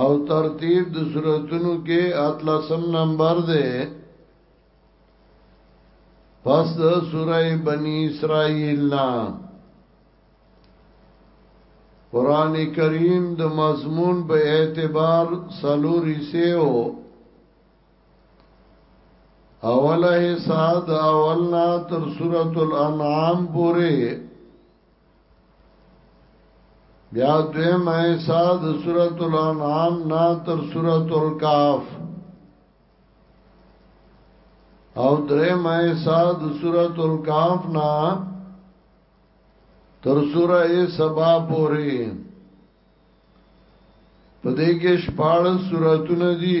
او ترتیب د سوراتونو کې اتلسم نمبر ده پس د سوره بنی اسرائیل نا قران کریم د مضمون په اعتبار سلوري سیو اوله حصہ د اولنا تر سورۃ الانعام پورې بیا دوی مې ساد سورۃ الانعام نا تر سورۃ الکهف او درې مې ساد سورۃ الکهف نا تر سورہ سبا پوری پدې کې شپږ سوراتونه دي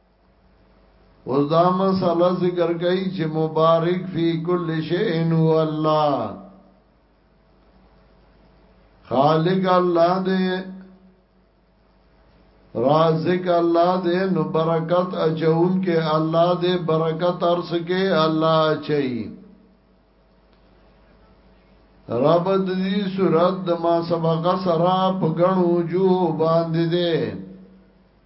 اوس دا مسله ذکر کوي چې مبارک فی کل شیء هو الله خالق الله دې رازق الله دې نو برکت اچون کې الله دې برکت ارس کې الله اچي رب دې صورت د ما سبق سره په غنو جو باندې دې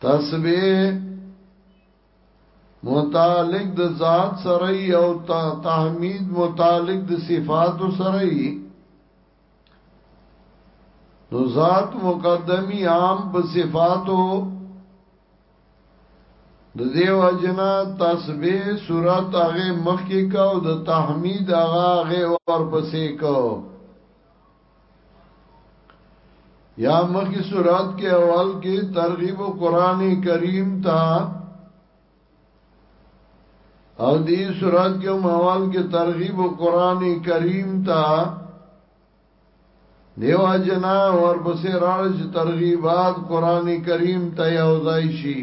تسبیح متعلق د ذات سره او تحمید متعلق د صفات سره نو ذات مقدمی عام په صفاتو د دیو اجنا تسبیح صورت هغه مخکې کا او د تحمید هغه هغه ورپسې کا یا مخی صورت کے اول کی ترغیب قرآن کریم تا او دی صورت کے اول کی ترغیب قرآن کریم تا دیو جنا ورپسې راړ چې ترغیبات قران کریم ته یوځای شي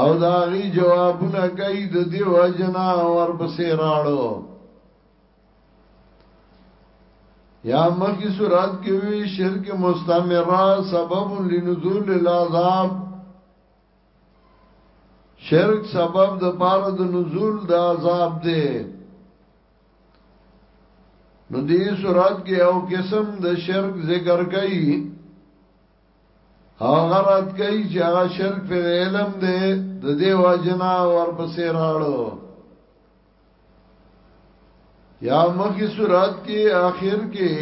او دا غي جوابونه کوي د دې وجنا ور پسې راړو یا مخی صورت کې وی شرک مستمره سبب لنزول العذاب شرک سبب د پاره د نزول د عذاب دی نو دې صورت کې او قسم د شرک ذکر کړي هغه رات کوي چې هغه شرک پر علم دی د دې واجنا ورپسې راړو یا مخی صورت کې آخر کې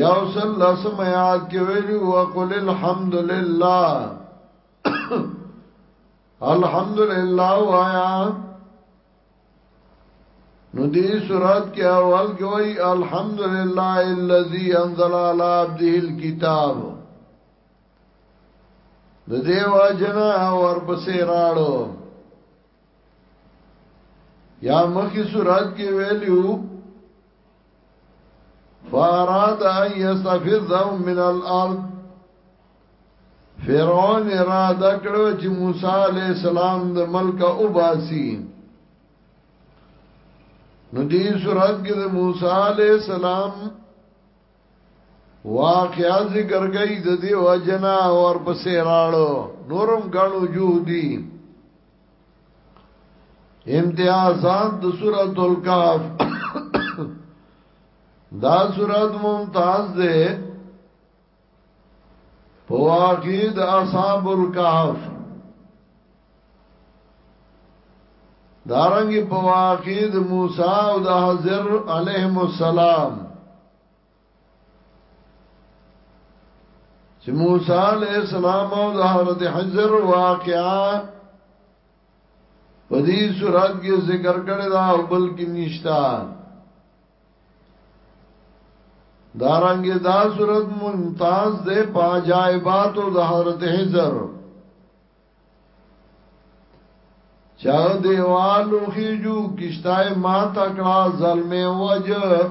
یا صلی الله سم یاد کې ویلو وقل الحمد لله الحمد لله وایا نو دې سورات کې اول کې وای الحمدلله الذي انزل على عبده الكتاب د دې واجنا ورپسې راړو یا مخکې سورات کې ویلو فاراد ان يستفزهم من الارض فرعون اراده کړو چې موسی عليه السلام د ملک او باسي نو دې صورت کې د موسی عليه السلام واقعا ذکر گئی د دې وجنا اور پسې راړو نورم غنو جو دي امتیازات د سورۃ الکهف دا سورۃ ممتاز ده په واقع د اصحاب الکهف دارنګ په واقع د موسی او د حضر علیهم السلام چې موسی علیہ السلام او د حضرت حجر واقعا په دې صورت کې ذکر کړی دا او بل کې نشتا دارنګ دا صورت ممتاز ده پاجایبات او د حضرت حجر چا دیوالو خیجو کشتای ما تکړه ظلمه وجه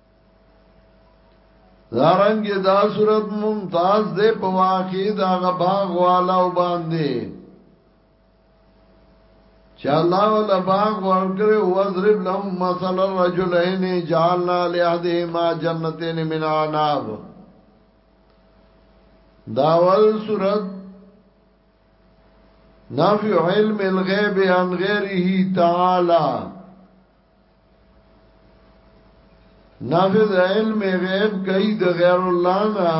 دارنګ دا صورت ممتاز دے په واقع دا غباغ والا وباندې چې الله ولا باغ ورکړي وضرب لهم مثل الرجلين جعلنا لأحدهما جنتين من عناب داول صورت نافع علم الغیب عن غیره تعالی نافذ علم غیب کوي د غیر الله نه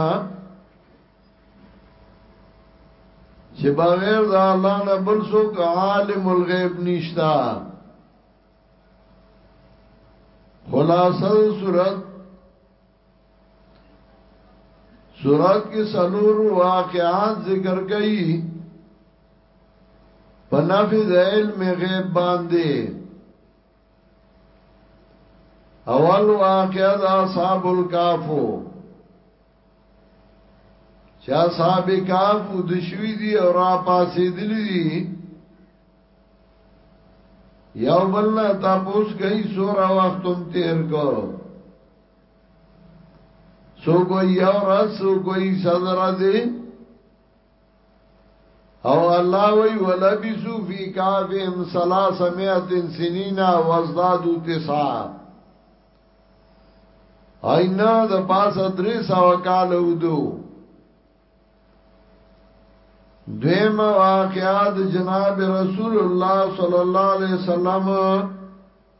چې بغیر د الله نه بل څوک عالم الغیب نشتا خلاصه صورت سورات کې سلور واقعات ذکر کړي په نافذ علم غیب باندې اول واقعا دا اصحاب الکافو چا صاحب کافو دشوی دی او را پاسی دلی دی یو بلنا تپوس گئی سورا وقتم تیر کو سو کوئی یو راز سو کوئی سل رازی او الله وی ولبسو فی کافهم سلاس مئت سنینا وزدادو تسا اینا دا پاس دری سو کالو دو دویم واقعات جناب رسول الله صلی الله علیه وسلم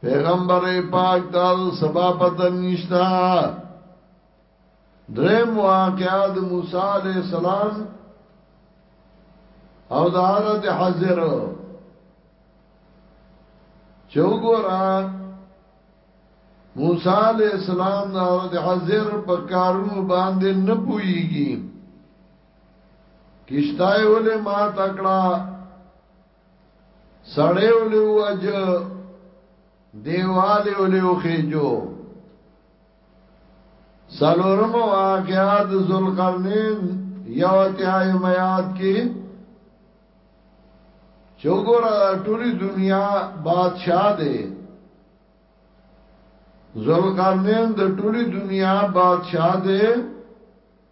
پیغمبر پاک دا سبا پته نشتا درم واقعا د موسی علی السلام او د حضرت حضر چوغورا موسی علی السلام د حضرت حضر په کارونو باندې نه پويږي کیشتای ولې ما تکړه سړی ولې وجه دیواله ولې وخېجو سلورم واقعات ذوالقرنین یو تیای میات کې چوغورا ټولي دنیا بادشاہ دی ذوالقرنین د ټولي دنیا بادشاہ دی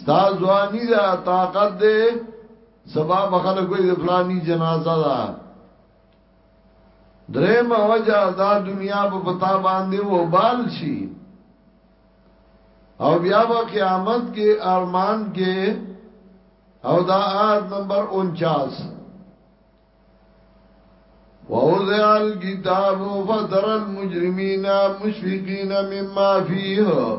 ستا ځواني دا طاقت دې سبا بخله کوئی د فلانی جنازه ده درې ما وجه دا دنیا په پتا باندې و بال شي او بیا به قیامت کې ارمان کې او دا آیت نمبر 49 ووضع الكتاب فترى المجرمين مشفقين مما فيه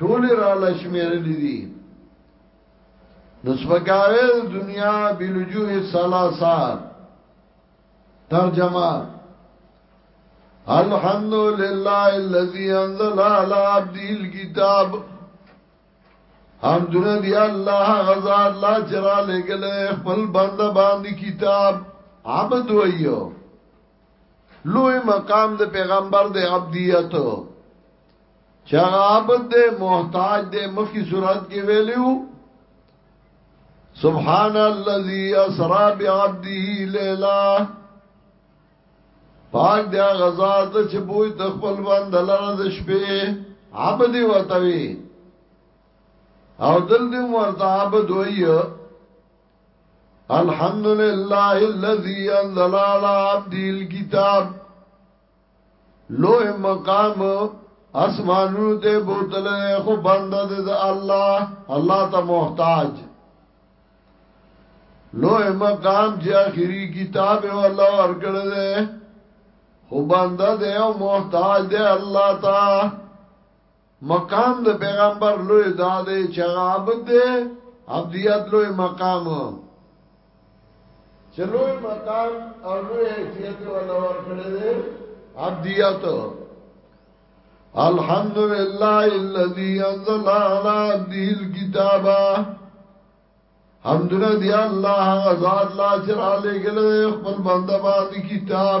ټول را لشمیرلی دي نو سپکاوی دنیا بلجوه سلاسا ترجمه الحمد لله الذي انزل على عبده الكتاب حمدنا دی الله غزاد لا چرا لګل خپل بند باندې کتاب عبد ویو لوی مقام د پیغمبر د عبدیتو چا عبد دے محتاج دے مخی صورت کې ویلیو سبحان الذي اسرا بعبده ليلا پاک دی غزا ته چې بوج د خپل بند لره د شپې عبد وتوي او دل دې ورته عبد وي الحمد لله الذي انزل على عبده الكتاب لوی مقام اسمانونو ته بوتل خو بنده د الله الله ته محتاج لوی مقام چې اخیری کتاب او الله ورکړ دې خو بنده دې او محتاج دې الله ته مقام د پیغمبر لوی دا دی چې هغه عبد دی عبدیت لوی مقام چې لوی مقام او لوی حیثیت ولا ورکړی دی عبدیت الحمدلله الذي انزل على عبده الكتاب حمدنا دی الله غزاد لا چر علی گله خپل بنده باندې کتاب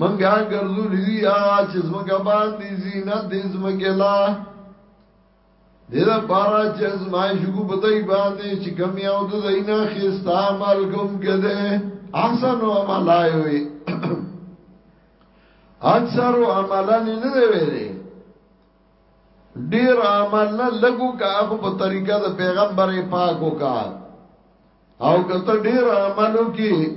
منګا ګرځو لوی هغه چې زمګه باندې زینت دې زمګه لا دې دا پارا چې زمایش کو پتاي باندې چې کم یو د زینا خستا عمل کوم کده احسن او عملای وي اکثر عملن نه دی ویلي ډیر عمل نه لګو کا خو په طریقه د پیغمبر پاکو کا او کته ډیر عملو کې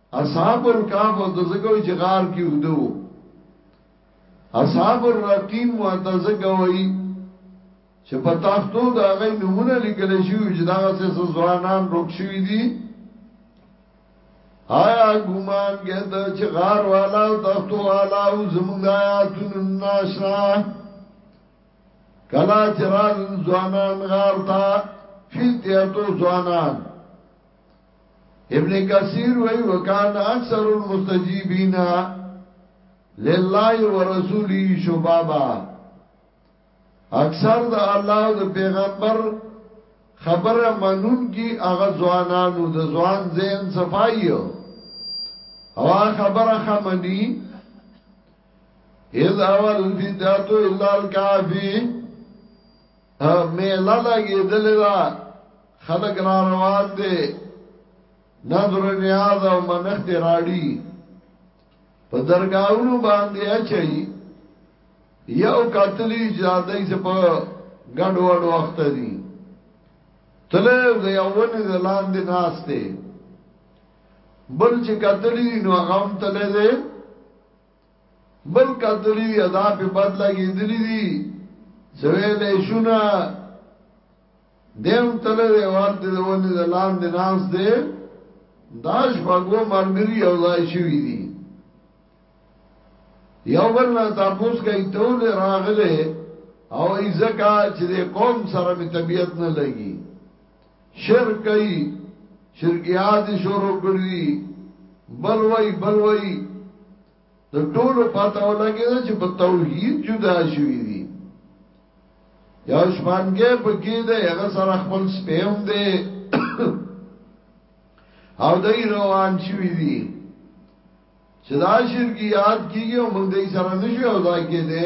اصحاب الکهف او تزګوي چې غار کې ودو اصحاب الرقیم متزګوي چې په تختو دا غي نمونه لیکل شي چې دا څه ځوانان روک شوی دي آیا ګمان ګد چې غار والا او تختو والا او زمونږ آیاتون ناشنا کلا چرال ځوانان غار تا فیتیتو ځوانان ابن کثیر وی وکان اکثر المستجیبین لله ورسوله شبابا اکثر د الله او د پیغمبر خبره منون کی هغه ځوانانو د ځوان ذهن صفای او خبره خمنی اذ اول الفتاتو الا الكافی میله لګېدلې ده خلک را روان دي نظر نیاز او منښت راړي په درگاہونو باندې اچي یو قتلی جادای څه په ګډ وډ وخت دي تله د یوونی د لاندې ناشته بل چې قتلی نو غم تله ده بل کتلی دی ادا پی بد لگی دلی دی سویل ایشونا دیم تلی دی والتی دی ونی دی لان دی ناس دی داش پاگو مرمری اوزای شوی دی یو بل نه تاسو کوي تول راغله او ایزکا چې د قوم سره می طبیعت نه لګي شرک کوي شرکیات شروع کړی بل وای بل وای د ټولو پته ولګی چې په توحید جدا شوی دی یو شپانګه په کې ده هغه سره خپل سپیم ده او دای روان شوی دی چې دا شرکیات کیږي او موږ دې سره نشو او ځای کې ده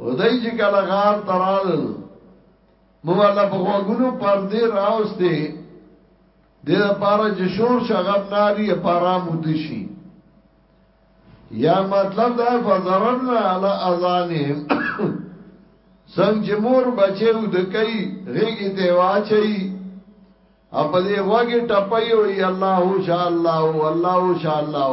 او دای چې کله غار ترال مو الله په غوګونو پردې راوستي د لپاره چې شور شغب ناری لپاره مود شي یا مطلب دا فزربنا علی اذانهم څنګه چې مور بچو د کوي غیږي ته واچي او په دې غوګي ټپي وي الله ان شاء الله الله ان شاء الله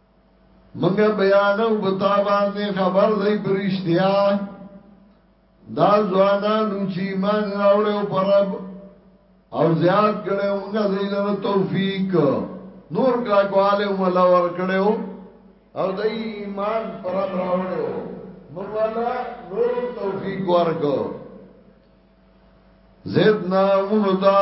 منګه بیانو بتا باندې خبر دی پرشتیا دا زوانا لوچی مان راوړې او پرب او زیات کړي منګه دی لره توفیق نور کلا کواله مولا ور کړو او دای ایمان پر راوړو مولا نور توفیق ورکو زدنا مهدا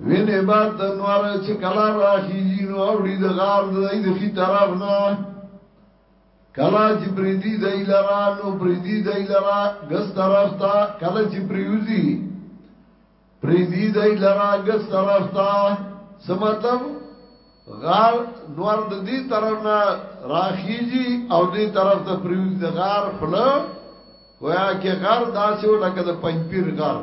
وینه با تنوار چې کلا راخیږي نو اوړي د غار د دې د خي طرف نه کلا چې پریدي د ایلرا نو پریدي د ایلرا ګس طرف ته کلا چې پریوزي پریدي د ایلرا ګس طرف ته سمطلب غار نور د دې طرف نه راخیږي او دې طرف ته پریوزي د غار خله ویا کې غار داسې ولکه د پنځپیر غار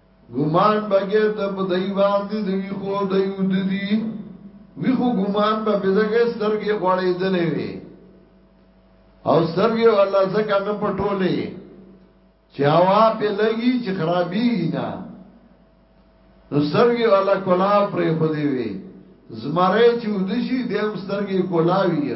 ګمان بګه ته په دای باندې د وی خو د یو د دی وی خو ګمان په بزګه سترګې غړې دلې وی او سترګې الله زکه نه پټولې چې هوا په لګي چې خرابي نه نو سترګې الله کولا پرې خو دی وی زمره چې ودشي د هم سترګې کولاوی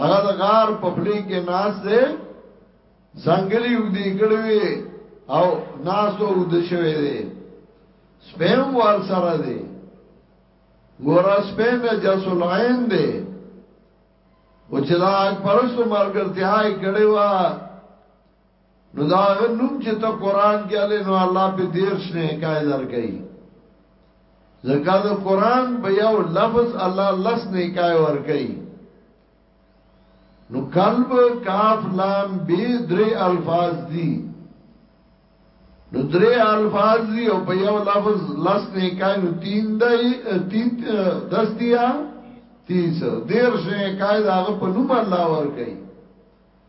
هغه د غار په خلی کې ناس دی څنګهلی ودی کړوي او ناس او د شوي دی سپم ور سره دی ګور سپم جسول عین دی او چې دا اکبرستو مرګرتیا یې کړی و نو دا هغه نوم چې ته قران کې علي نو الله په دیر شنه کای درکې زکه دا قران په یو لفظ الله لس نه کای ورکې نو قلب کاف لام به درې الفاظ دي نو درې الفاظ دي او په یو لفظ لس نه کای نو تین دی تین دستیا تیس دیر شنه کای دا په نوم الله ورکې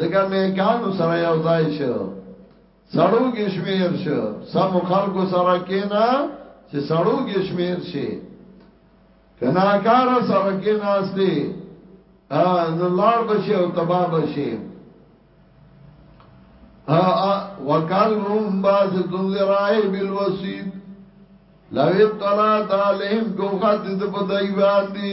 ځکه مې کانو سره یو ځای شو سړو کې شمیر شو سم خلکو سره کېنا چې سړو کې شمیر شي کنا کار سره کې ناشته ا نو لار بشي او تبا بشي ا ا وکال روم باز تون زرای بل وسید لوی طلعت علیهم کو خط د پدای باندې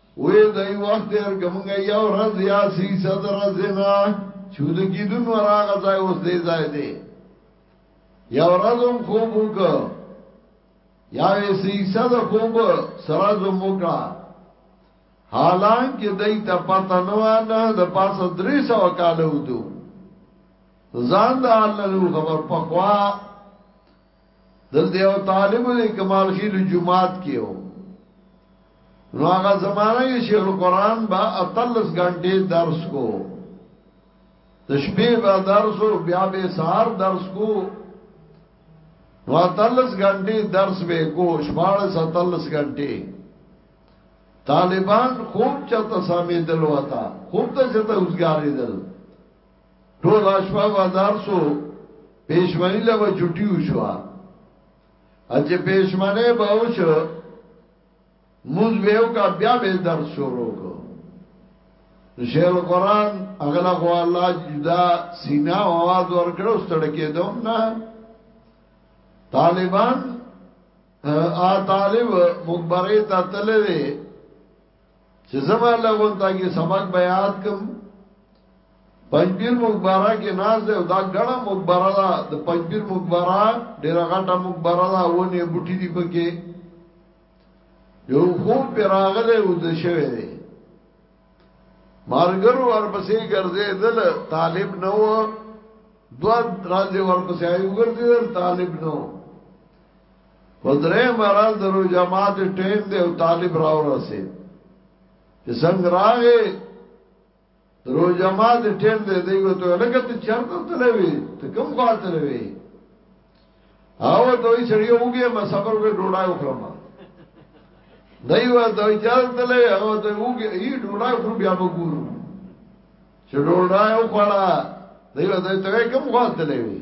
وې دای وخت تیر کومګه یو ورځ یا سی صدر زنا چود کیدون وراغه ځای اوس دې ځای دې یو ورځ هم خوب وک یا وې سی صدر خوب سره زموکړه حالانکه دای ته پته نو نه د پاسه درې سو کال ودو ځان د الله خبر پخوا دلته یو طالب دی کمال خیل جمعات کې و نو هغه زمانہ کې شیخ القرآن با اتلس غنټې درس کو د شپې با درس او بیا به سهار درس کو نو اتلس غنټې درس به کو شپاړ ستلس غنټې طالبان خوب چاته سامیدل وتا خوب ته چاته اوسګاریدل ټول اشوا بازار سو پېشمنی له چټي وشو اځه پېشمنه به وشو موږ به یو کا بیا به در شروع کو شیخ القران اغلا خو الله جدا سینا आवाज ورکړو ستړکې دوم نه طالبان ا طالب مقبره ته تللی چې زما لغون تا کې سبق بیان کوم پنځیر مقبره کې ناز ده دا ګڼه مقبره ده د پنځیر مقبره ډیره غټه مقبره ده ونه بوټي دی پکې یو خوب پر راغله او د شوه دی مارګرو ورپسې ګرځې دل طالب نو دو راځي ورپسې ایو ګرځې دل طالب نو په درې مرز د روز جماعت ټیم دی او طالب راو رسید چې څنګه راغې روز جماعت ټیم دی دی وته لکه ته چرته تلوي ته کوم خوا تلوي او ته یې سړی وګه ما صبر وکړ ډوډۍ وکړم دی و ته یې چرته لې او ته وګه یې ډوډۍ خور بیا وګورو چې ډوډۍ وکړه دی و ته ته کوم خوا تلوي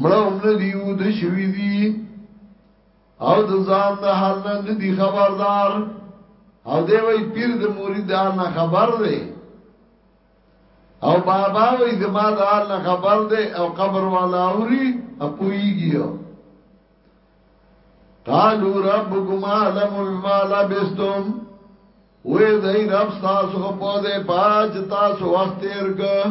مړه هم نه دی ود شوی دی او د ځان د حال نه نه دی خبردار او دی وای پیر د مرید حال نه خبر دی او بابا وای زما د حال نه خبر دی او قبر والا اوري اپویږي قالو ربکم علم ما لبستم وې دای رب تاسو په دې پاج تاسو وخت تیر کړ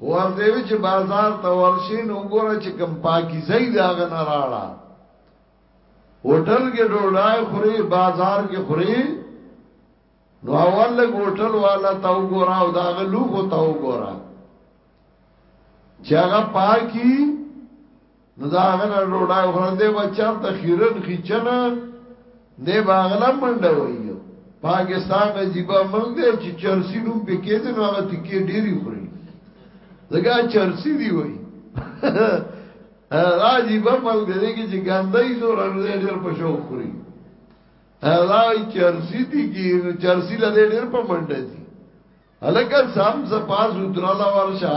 ورته وی چې بازار ته ورشي نو ګوره چې کم پاکي زئی دا غن راړه هوټل کې ډوډۍ خوري بازار کې خوري نو اول لګ هوټل والا تا وګوره او دا غلو خو تا وګوره چې هغه پاکي نو دا غنه ډوډۍ خورن دی به چرته خیرن خچنه دی به غلا منډه وایي پاکستان عجیبه ملک دی چې چرسی نوم پکې دی نو هغه تکې ډېری خوري دغه چرسی دی وایي راځي په مل دې کې چې ګاندای زور ډېر په شوق خوري راځي چرسی دي کې چرسی لدې ډېر په منډه دي الکه سم زپاز ودراله ورشه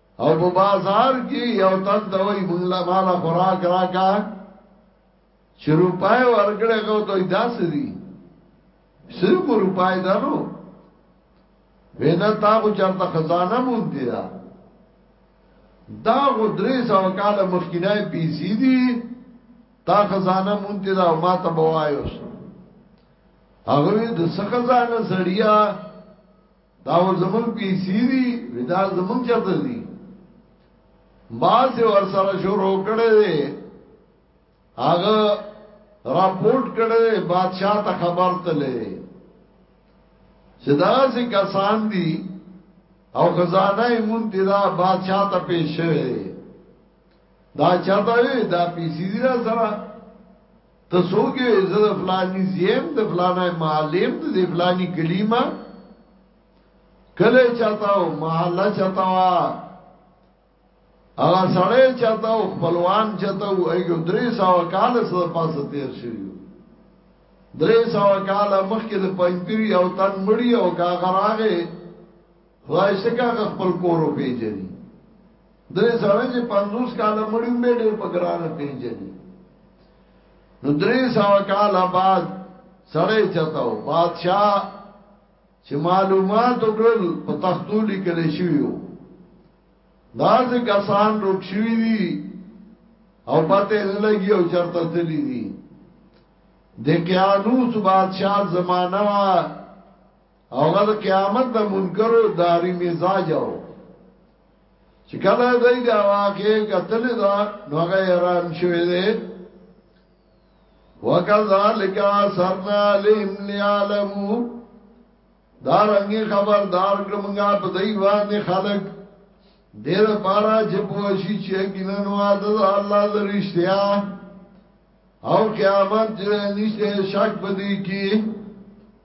او په بازار کې یو تن دوی مونږ لا مال خوراک راکا چې روپای ورګړې کو دوی داسې دي صرف روپای دانو وینا تا کو چرته خزانه مونږ دی دا دا غو درې سو کال مخکینه پیسې دي تا خزانه مونږ دی دا ما ته بوایو هغه د څه خزانه سړیا دا و زمون پیسې دي ودا زمون چرته دي باز ور سره شروع کړي دي هغه راپورټ کړي بادشاہ ته خبر تلې چې دا سي کسان دي او خزانه یې مونږ دي دا بادشاہ ته پیښ شوی دا چاته دا پیسې دي را سره ته څوک یې زه د فلانی زیم د فلانه معلم د فلانی کلمه کله چاته او محله چاته وا هغه سړی چاته او خپلوان چاته او ایګو درې سو کال سره پاسه تیر شي درې سو کال مخکې د پنځپيري او تن مړی او کاغراغه خدای څنګه هغه خپل کور او پیژني درې سړی چې 50 کال مړی هم ډېر په ګرانه پیژني نو درې سو کال بعد سړی چتاو بادشاہ چې معلومات وکړل په تختو لیکل شویو دا ځکه کسان روک شوی دي او پته نه لګي او چرته تللی دي د قیانوس بادشاہ زمانہ وا او هغه د قیامت د منکرو داری مزاج او چې کله دای دا واقع قتل دا نو هغه حیران شوی دی وکذالک سرنا لهم لعلمو دا رنگی خبردار کمنگا پا دیوان خلق دیر پارا چه پوشی چه گنن وعدد اللہ در اشتیا او قیامت چه نشتے شک بدی کی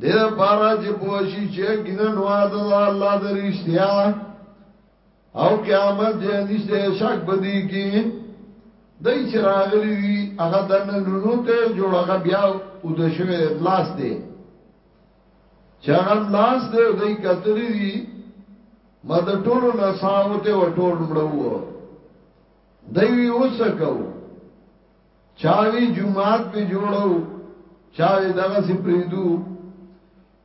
دې بارا چې پوښي چې ګینه نو د الله د رښتیا او قیامت دې نشته شک بدی کی دای چې راغلی وی هغه د ننونو ته جوړ هغه بیا او د شوی لاس دی چې هغه لاس دی دای کتلی دی مد ټولو نساو ته و ټول مړو دای وی اوسکو چاوی جمعات پی جوړو چاوی دغه سی پریدو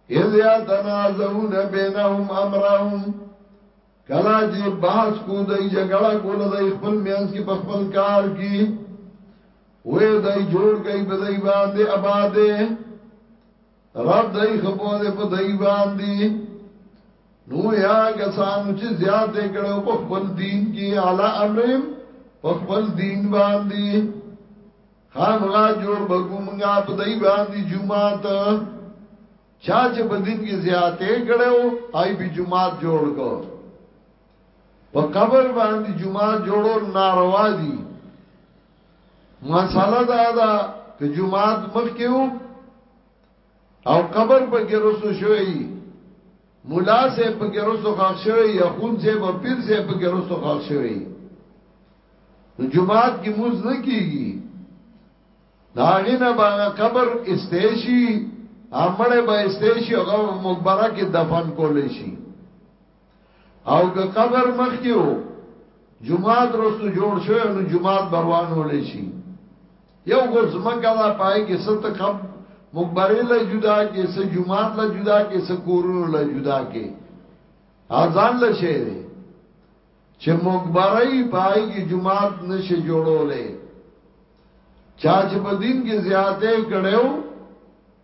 اذ یتنازعون بینهم امرهم کلا چې بحث کو دای جګړه کول دای خپل میانس کې په خپل کار کې وې دای جوړ کای په دای باندې آباد رب دای خپو دې په دای باندې نو یا کسانو چې زیات دې کړو په خپل دین کې اعلی امرم په خپل دین باندې خامغا جوړ بګومغا په دای باندې جمعات چا چې په دین کې زیاتې کړو آی به جمعات جوړ کو په قبر باندې جمعات جوړول ناروا دي مساله دا دا که جماعت مخ کیو او قبر په ګرسو شوی مولا سے په ګرسو خاخ شوی یا خون سے په پیر سے په ګرسو خاخ شوی نو جماعت کی موز نه کیږي داغه نه باغ قبر استیشی امړه به استیشی هغه مقبره کې دفن کول شي او که قبر مخکې و جماعت رستو جوړ شوی نو جماعت بروانو لشي یو خو زمکه دا پای کې ست قب مقبره له جدا کې س جماعت له جدا کې س کورونو له جدا کې اذان له شي چې مقبره یې پای کې جماعت نشي جوړولې چا چې په دین کې زیاته کړو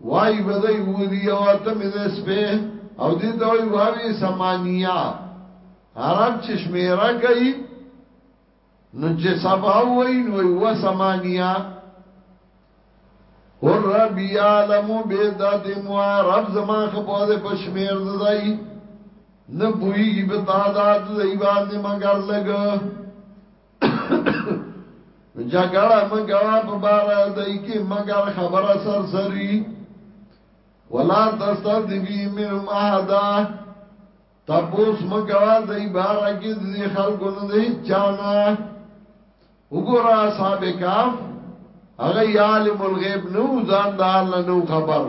وای بدای وری او ته مې دې سپه او دې ته وای واوی سمانیا عرب چشمیرا کوي نو چې سبا وای نو و سمانیا اور رب یعلم بیدات مو رب زما خپو دې پشمیر دای نه بوئی بتا داد دای باندې مگر لګ جګړه مګوا په بار دای کی مگر خبره سر سری ولا تستذبی من مادا تپوس مګوا دای بار کی دی خلکو نه دی چانا وګورا صاحب کاف هغه عالم الغیب نو ځان د الله نو خبر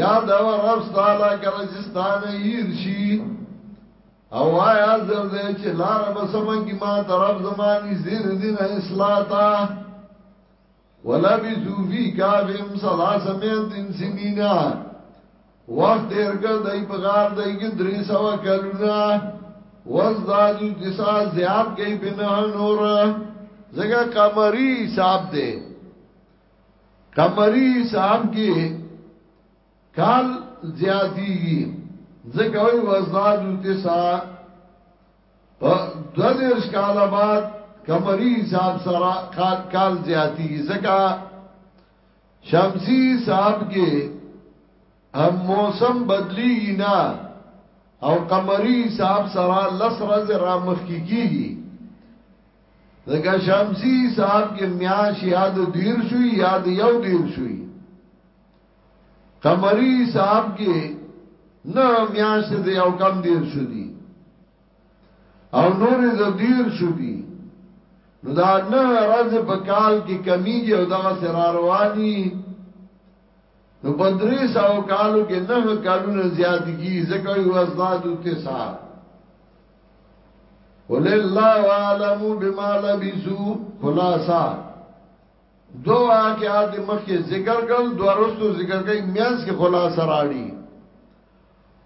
یاد او رب ستالا کله چې ستانه هیر شي او آیا زر دې چې لار به سمګي ما طرف زماني زیر دین اصلاح تا ولا بي زوفي کافم صدا سمين دین سنینا وخت تیر کړ دای په غار دای کې درې سو کلونه وزدادو جسا زیاد گئی بنا نور زگا قمری حساب دے کمری صاحب کی کال زیادی گی زکوی وزدادو تسا پا دو دیرش کال بعد کمری صاحب سرا کال زیادی گی زکا شمسی صاحب کی هم موسم بدلی گی نا او قمری صاحب سرا لس رز رامخ کی گی گی ځکه شمسی صاحب کې میاش یاد دیر شوی یاد یو دیر شوی قمری صاحب کې نه میاش دې یو کم دیر شو دی او نور زدیر شو دی نو دا نه راز په کال کې کمیږي او دغه سره رواني نو په درې سو کالو کې نه کالونه زیات کیږي ځکه یو ازداد او تسعه قل الله عالم بما لبسو خلاصا دو واقعات مخکې ذکر کړل دو ورستو ذکر کوي میانس کې خلاصه راړي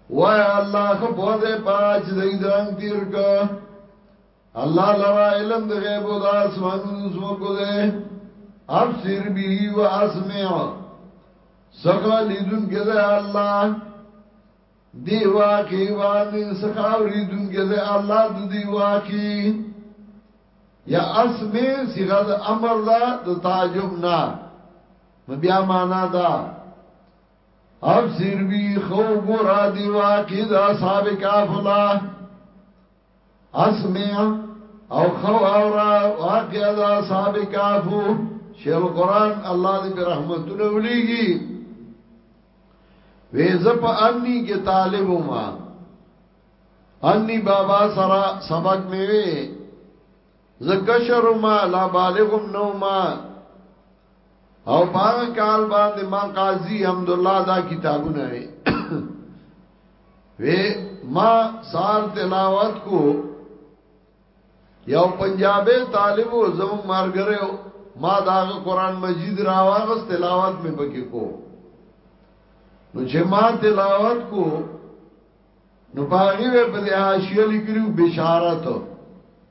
وای الله خو په دې پاج دې درنګ تیر کا الله لرا علم د غیب او د اسمانونو زمکو دې ابصر به و اسمع سکا لیدون کې ده الله دی واقعی باندې سخاوری دونکې ده الله د دی واقعی یا اسمه صيغه د امر دا د تعجب نه نو بیا معنا دا اب سیر بی خوب را دی واقعی دا صاحب کافلا اسمع او خو اورا واقع دا صحاب کافو شیل قرآن الله دی پر رحمتون اولیگی ویزا پا انی کے طالبو ما انی بابا سرا سبق میوے زه کشر ما لا بالغم نو ما او باغ کال باندې ما قاضي حمد الله دا کتابونه وي وی ما سار تلاوت کو یو پنجابی طالب و زمون مرګره ما داغه قران مجید راواغس تلاوت می پکې کو نو چې ما تلاوت کو نو باغی به په حاشیه لیکلو بشارت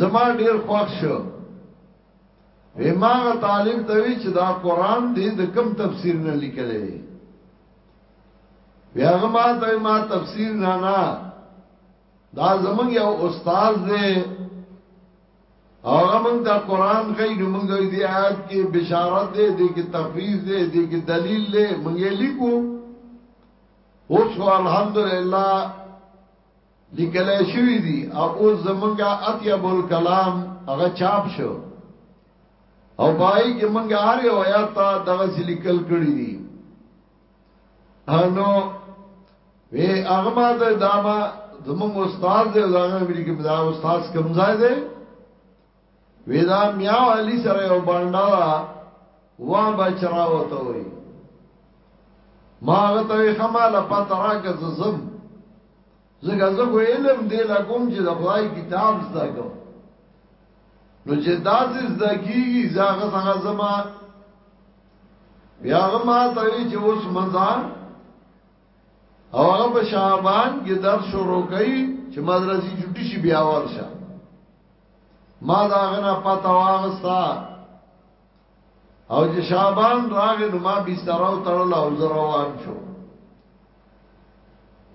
زما ډیر خوښ شو وی ماغه طالب ته وی چې دا قران دې د کم تفسیر نه لیکلې بیا هغه ما ته ما تفسیر نه نه دا زمون یو استاد دې هغه موږ دا قران کوي نو موږ دې آیات کې بشارت دې دې کې تفویض دې دې کې دلیل دې موږ لیکو اوس الحمدلله لیکل شوی دی او اوس زمونږه اطیب الکلام هغه چاپ شو او پای کې مونږه هر یو آیات ته دغه لیکل کړی دی انو وی هغه ما ته داما زمونږ استاد دی هغه مې کې دا استاد کمزای دی ودا میا علی سره یو باندې وا بچرا وته وي ما غته خماله پترا که زم زګه زه خو علم دی لا کوم چې د خدای کتاب زده کوم نو چې داسې زده کیږي زاغه څنګه زما بیا ما ته وی چې اوس مزان او هغه په شعبان کې درس شروع کړي چې مدرسې چټي شي بیا ورشه ما دا غنا پتا واغستا او چې شعبان راغې نو ما بستر او تړل او زروان شو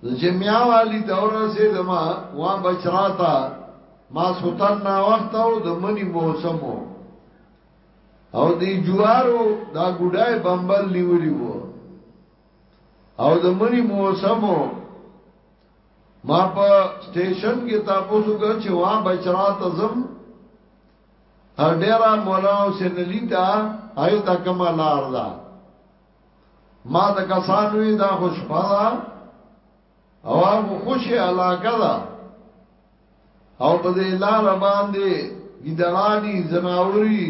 چې میا والی دور سه دما وا بچراتا ما سوتن نا وخت او د منی موسم وو او دی جوارو دا ګډای بمبل نیولی وو او د منی موسم وو ما په سټیشن کې تاسو وګه چې وا بچرا تزم هر ډیرا مولانا حسین علی تا آی تا کما لار دا ما د کسانوی دا خوش پدا او هغه خوشی علاقه دا او په دې لار باندې ګډړانی زناوري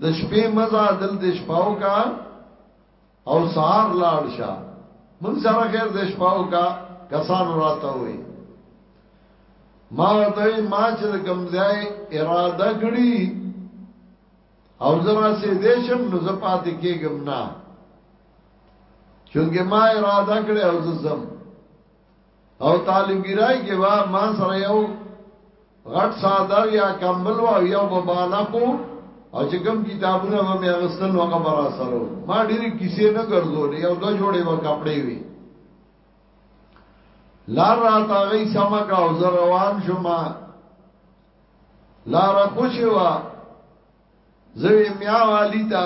د شپې مزه دل د شپاو کا او سهار لاړ شه من سره خیر د شپه او کا کسان راته وي ما ته ما چې کوم ځای اراده کړی او زرا سي دیشم نو زپات کېګم نه چونګه ما اراده کړې او زم او طالبګرای کې وا ما سره یو غټ صادر یا کمبل وا یو ببالا کو او چې کوم کتابونه به مې اغستل نو هغه برا سره ما ډېری کیسې نه ګرځول یو د جوړې و کپڑے وی لار را تاغی سمکا او زر روان شما لار خوشی وا زوی میا والی تا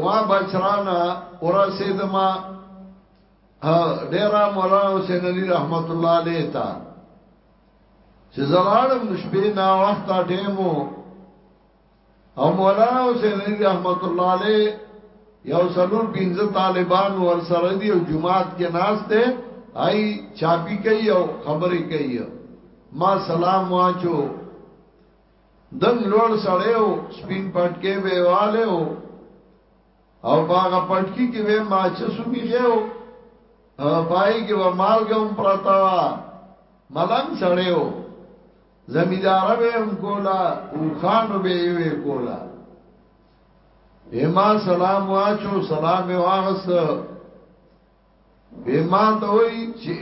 وا بچرانا اورا سیدما ډیره مولانا حسین علی رحمت الله علیه تا چې زلاړم نشبې نا وخت ټیمو او مولانا حسین علی رحمت الله علیه یو سلور پینځه طالبان ور سره دی او جمعات کې ناس ته آی چاپی کوي او خبرې کوي ما سلام واچو دن لوړ سړیو سپین پټکې به والے او او پاغه پټکی کې به ماچس هم خېو پای کې به مالګه هم پراته وا ملنګ سړیو زمیدار به هم کولا او خانو به یې کولا بما سلام واچو سلام واغس بما ته وی چې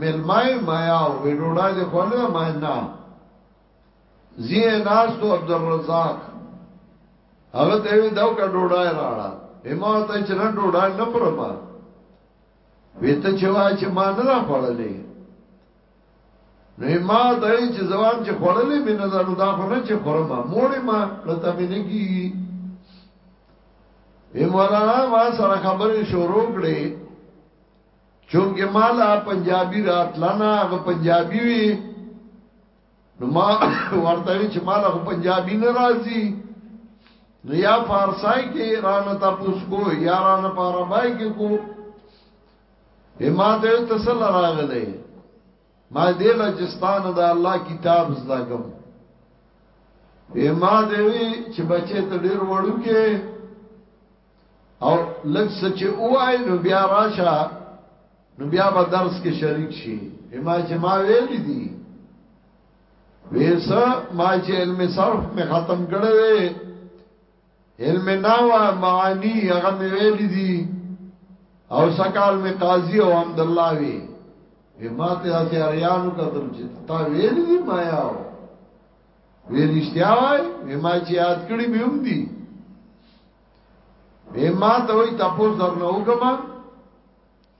ملمای ما یاو وی ډوډۍ خو نه ما نه زیه ناستو عبدالرزاق هغه ته وی داو کا ډوډای راړه اما ته چې نن ډوډای نه پرما ویته چې وا چې ما نه را پړلې نو ما ته چې زوام چې خړلې مې نه زانو دا خو نه چې خورما موړې ما لته مې نه کیږي ای مولانا ما سره خبرې شروع کړې چونکه مالا پنجابی راتلنا غ پنجابی وی نو ما ورته وی چې مال خو پنجابي نه راځي نو یا فارسای کې رانه تاسو کو یا رانه پاربای کې کو ما ته تسل راغله ما دې لجستان د الله کتاب زده کوم ما دې وی چې بچې ته ډېر وړو کې او لږ څه چې وای نو بیا راشه نو بیا به درس کې شریک شي ما چې ما ویل دي ویسا ما چې علم صرف می ختم کړی دی علم ناوا معانی هغه می ویل دي او سکال می قاضي او حمد الله وی ما ته اسیاریانو کتل چې تا ویل دي ما یاو وی رشتیا وای وی ما چې یاد کړی به هم دي وی ما ته وی تاسو درنه وکما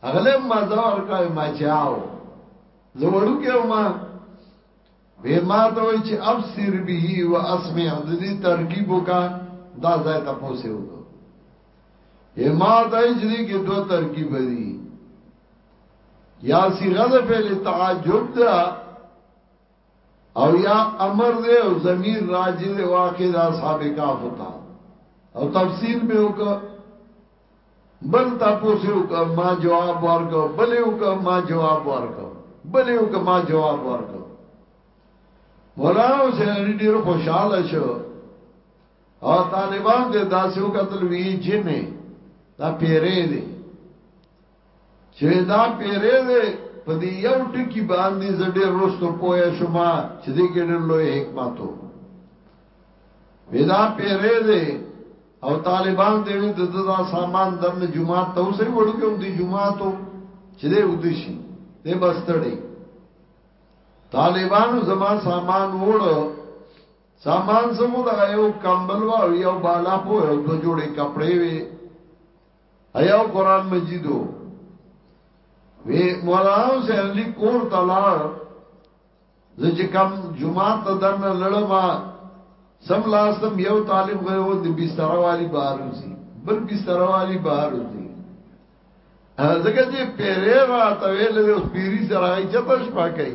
اغله ما زوار کای ما چاو زه وړو کې ما وی ما ته وی چې ابصر به و اسمع د دې ترکیب وکا دا ځای تاسو یو یې ما ته اجری کې دوه ترکیب دي یا صیغه د فعل تعجب ده او یا امر دی او ضمیر راجع دی واقع د اصحاب کهف ته او تفسیر مې وک بل تاسو یو ک ما جواب ورک بل یو ک ما جواب ورک بل یو ک ما جواب ورک مولانا حسین علی ډیر خوشاله شو او طالبان دې داسې وکتل وی جنې دا پیرې دي چې دا پیری دی په دې یو ټکی باندې زه ډېر رستو پوه شوم چې دې کې ډېر لوی حکمت وو ودا پیری دی او طالبان دې وي د دا سامان دن جمعات ته اوسې وړو کې هم دې جمعاتو چې دې ودشي دې بستړي طالبانو زما سامان وړو سامان سمو دا یو کمبل وا یو بالا پو یو دو جوړې کپڑے وي ایا قران مجیدو وی مولانا سے علی کور تلار زجه کم جمعه ته دن لړم سم لاسم یو طالب غو د بستر والی بهر وسی بل بستر والی بهر وسی ځکه چې پیری را ته ویل د پیری سره یې چتش پکای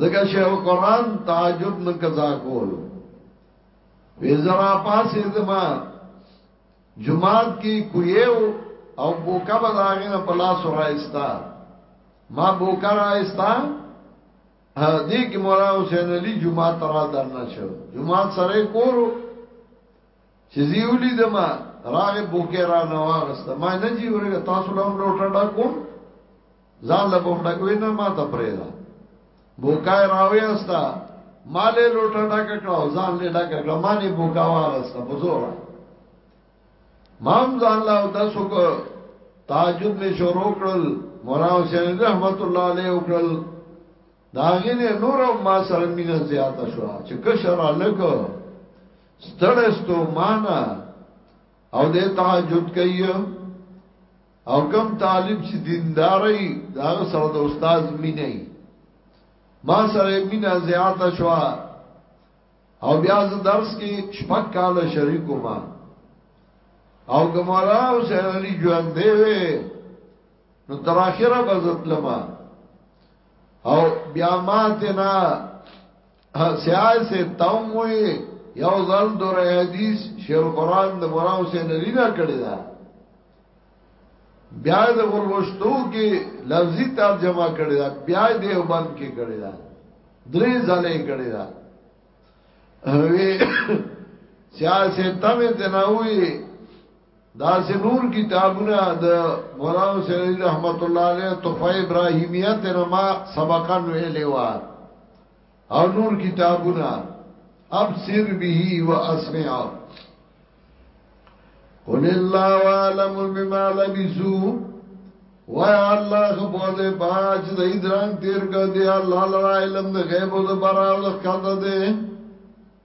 ځکه شیخ القران تهجد من قضا کول وی زرا پاسې زما جمعات کې کویو او بوکا به داغه نه پلاس راایستا ما بوکا راایستا دې کې مولا حسین علی جمعات را درنه شو جمعات سره کورو چې زیولی دما راغه بوکه را نه واغسته ما نه جی ورګه تاسو له هم لوټه ډا کوم ځان له بوم ډکوي نه ما ته پرېدا بوکای راوي استا مالې لوټه ډا کړو ځان له ډا کړو ما نه بوکا واغسته بزور ما هم ځان له تاسو کو تاجد می شروع کړل مولانا حسین رحمت الله علیه وکړل دا غینه نور او ما سره مینه زیاته شو چې کشر الکو ستړستو معنا او د تهجد کوي او کم طالب چې دینداري دا سره د استاد مینه ما سره مینه زیاته شو او بیا ز درس کې شپږ کال شریکو ما او ګمرا او سره لري ژوند دی نو تر اخره بزت لمه او بیا ماتنا سیاسي تموي یو ځل در حدیث شیر قران د مولا حسین علی نه کړی دا بیا د ولوشتو کې لفظي ترجمه کړی دا بیا د وبن کې کړی دا درې ځلې کړی دا وی سیاسي تمه تناوي دا سه نور کتابونه د مولانا حسین علی رحمت الله علیه تحفه ابراهیمیه تنما سبقا ویلی وا او نور کتابونه ابصر به واسمع قل الله عالم بما لبثوا وای الله خپل پاج د ایدران تیر کړه دی الله لرا علم د غیب او د برا او د خلد دی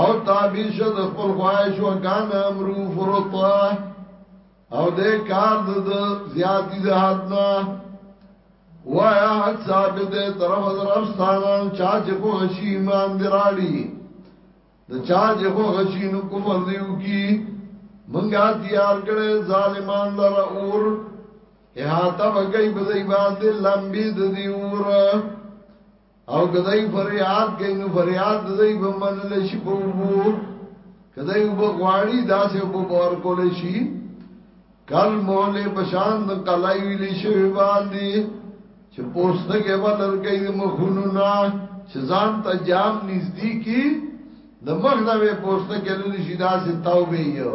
او تابع شه د خپل خواهش او کان امرو فرطا او د کار د زیاتی د حد نه وایا حد ثابت ده طرف از رفستانا چا چې خو غشی ایمان دراړي د چا چې خو غشی نو کفر دیو کی منګا تیار کړي ظالمان لر اور احاطه بګي بځای باندې لمبي د دی اور او کدی فریاد کئی نو فریاد دی بمن لشی پو بو کدی او بغواړي داسې بو بور کول شي کل موله بشان د کلای ویل شي باندې چې پوسټه کې ولر کئی د مخونو نا چې ځان ته جام نږدې کی د مخ نه پوسټه کې لری شي داسې توبه یو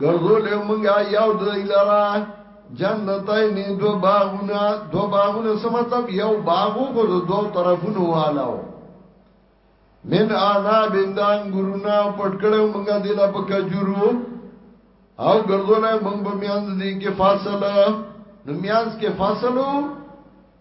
ګرځولې مونږه یو دوی لرا جنتای نی دو باغونه دو باغونه سم مطلب یو باغو کو دو طرفونو والو من انا بندان ګرونا پټکړو مونږه دی لا په کجورو او ګرځولې مونږ په میاند دی کې فاصله نو میاز کې فاصلو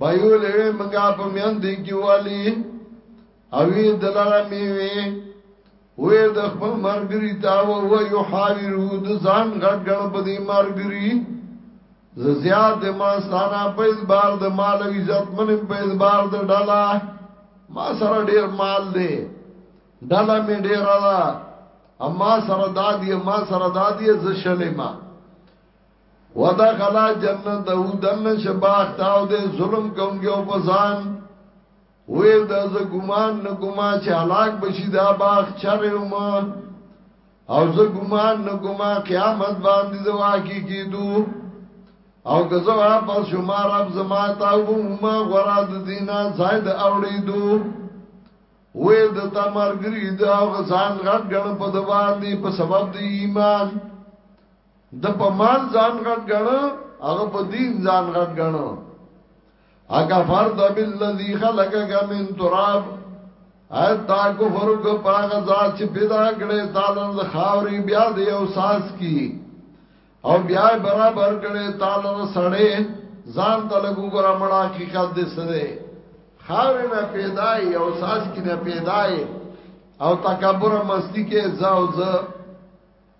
بایو لوی منګا په میان دی کی والی اوی دلارا میوی وی د خپل مرګری تا و هو یو حاویرو د ځان غټ غړ په دی مرګری ز زیاد د ما ستانا په اعتبار د مال او عزت من په اعتبار د ډالا ما سره ډیر مال دی ډالا می ډیر را اما سره دادی ما سره دادی ز شلې ما ودخلا جنت او دن شباخ تاو دے ظلم کون گے او پزان ویل دا زه ګمان نه ګما چې هلاک بشي دا باغ چره ما او زه ګمان نه ګما قیامت باندې د واقع کیدو او که زه واپس شوم رب زما تا وو ما غرا د دینا زائد اوړې دو وې د تمرګری دا غزان غټ غن په د باندې په سبب د ایمان د په مال ځان غټ غنه هغه په دین ځان غټ غنه اګه فرد بالذي خلقك من تراب اتا کفر کو پاغ ذات چې پیدا کړي تعالی د خاوري بیا دی او ساس کی او بیا برابر کړي تعالی سړې ځان ته لګو ګره مړه حقیقت دې سره خاورې نه پیدای او ساس کی نه پیدای او تکبر مستی کې زاو زه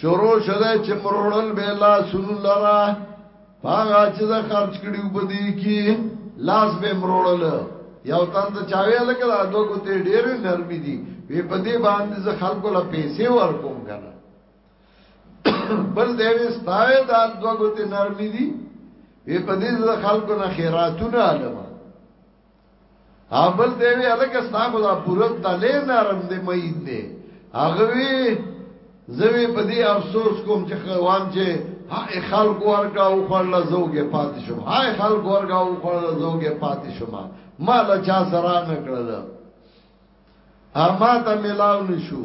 شروع شده چې مروړل به لا سونو لرا پاغا چې دا خرج کړي وبدي کی لاس به مروړل یو تن ته چاوي لکه دا دوه ګوتې ډېر نرمي دي وی په دې باندې ز خلکو لا پیسې ورکوم کنه بل دې وستای دا دوه ګوتې نرمي دي وی په دې ز خلکو نه خیراتونه علم اول دی وی الګ ستاسو دا پوره تلې نرم دی مېد دی هغه وی زوی په دې افسوس کوم چې خوان چې هاي خلق ورګه او خړل زوګه پاتې شوم هاي خلق ورګه او خړل زوګه پاتې شوم ما لا چا سره نه کړل اما ته ملاو نشو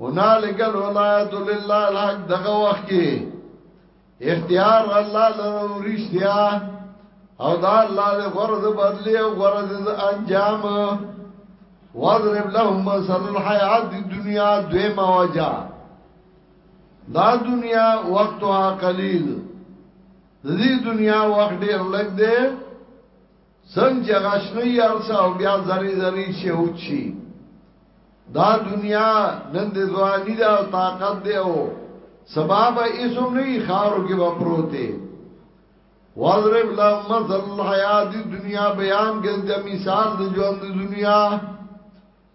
هنالک الولایت لله الحق دغه وخت کې اختیار الله لرو رښتیا او دا الله له غرض بدلی او غرض انجام واضرب لهم مثل الحیات الدنیا دوی مواجا دا دنیا وقتها قلیل دې دنیا وخت ډیر لګ دی څنګه چې غشنوي ارسه او بیا زری زری شي او چی دا دنیا نن د ځواني دا طاقت دی او سبب ایسم نه خارو کې وپروته واضرب لهم مثل الحیات دنیا بیان کې د مثال د ژوند د دنیا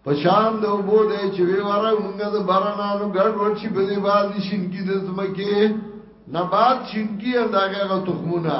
پشان د وبو دې چې وی وره موږ د بارانانو ګډ ورچی په دې باندې شین کې د زمکه نبات شین کې انداګه تخمونه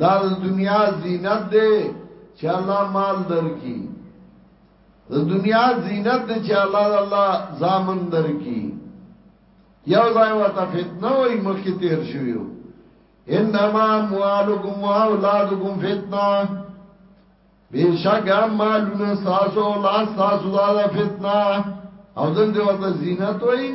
دا د دنیا زینت دی چې الله مال درکې د دنیا زینت دی چې الله الله زامن درکې یو ځای ورته فتنه وي مخکې تیر شویو انما اموالکم واولادکم فتنه بیشک مالونه ساسو لا ساسو دا فتنه او دلته ورته زینت وي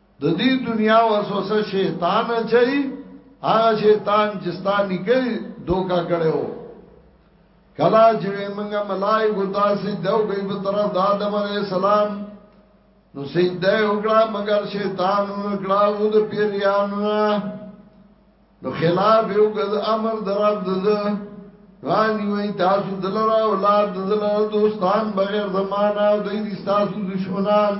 د دې دنیا وسوسه شیطان چي هغه شیطان چې ستاني کوي دوکا کړو کلا چې موږ ملائکه تاسو دو کوي په طرف د آدم علی السلام نو سجده وکړه مگر شیطان وکړه او د پیریانو نو خلاف یو غد امر درب دزه وانی وی تاسو دلرا اولاد دلرا دوستان بغیر زمانہ دوی دي تاسو دشمنان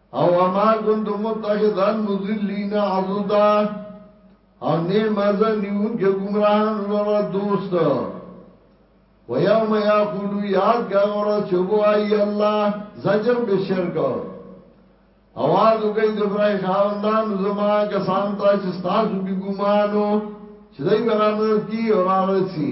او وما کنتم متخذان مذلین عضدا او نه مزه نیون کې گمراهان لره دوست و یوم یقول یاد کا غور چوبو ای الله زجر به شرک اواز وکي د برای خاوندان زما کسان ته چې تاسو به ګمانو چې دای برامدد کی اور آرسی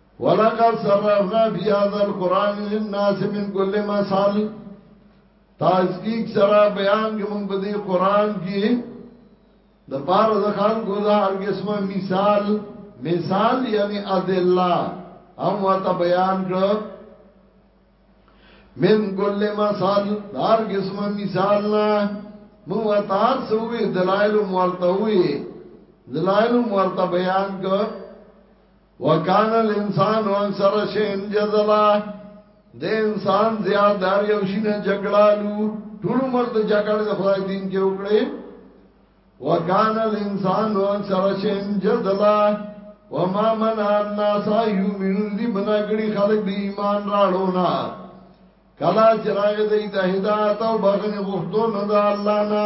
ولقد صرفنا في هذا القرآن للناس من كل مثال تحقیق سره بیان کې موږ په دې قرآن کې د پار د خلکو دا هر قسمه مثال مثال یعنی ادله هم وته بیان کړ من کل مثال دار قسم مثال نا مو وتا سوې دلایل مورته وې دلایل مورته بیان کړ وکان الانسان اکثر شین جزلا د انسان زیات دار یو شینه جګړالو ټول عمر د جګړې د خدای دین کې وکړي وکان الانسان اکثر شین جزلا وما منع الناس یؤمنون دی بنا کړي خلک دی ایمان راړو نه کلا چراغ دی د هدایت او بغنی غوښتو نه د الله نه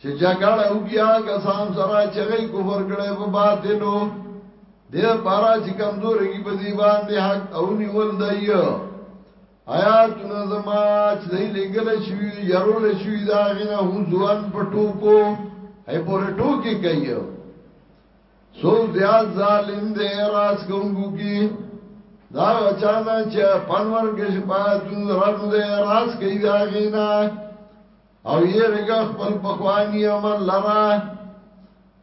چې جګړه وکیا کسان سره چې غي کفر کړي په باطلو دې پارا چې کمزوري کې په دې باندې حق او نیول دی آیات نظما چې دې لګل شي يرول شي دا غنه هو ځوان پټو کو هي پورې ټوکی کوي سو زیاد ظالم دې راز کوونکو کې دا چانا چې پنور کې شپاتون رب دې راز کوي دا غنه او یریګه خپل پخوانی عمل لرا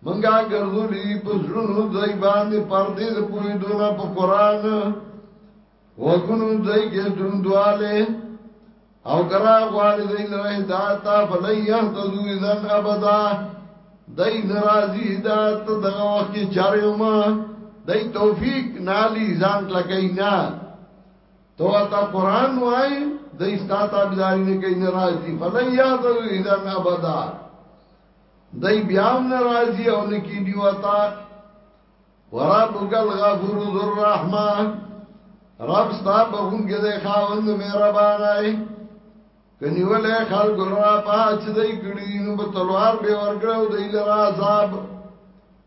منګه ګرځولې په زړونو دای باندې پردې د پوی دونه په قران وګونو دای کې دروندواله او کرا غواړي دای لره هدایت فلای یهتدو اذن ابدا دای ناراضی هدایت دغه وخت کې چاره ما دای توفیق نالی ځان لکای نه تو تا قران وای د استا تابعداري نه کوي ناراضي فلن یادو اذا ابدا دای بیا ناراضي او نکی دی وتا وربک الغفور ذو الرحمن رب ستا بخون کې ده خاوند مهربان اي کني ولې خلق را پات دې کړي نو په تلوار به ورګړو دې لرا عذاب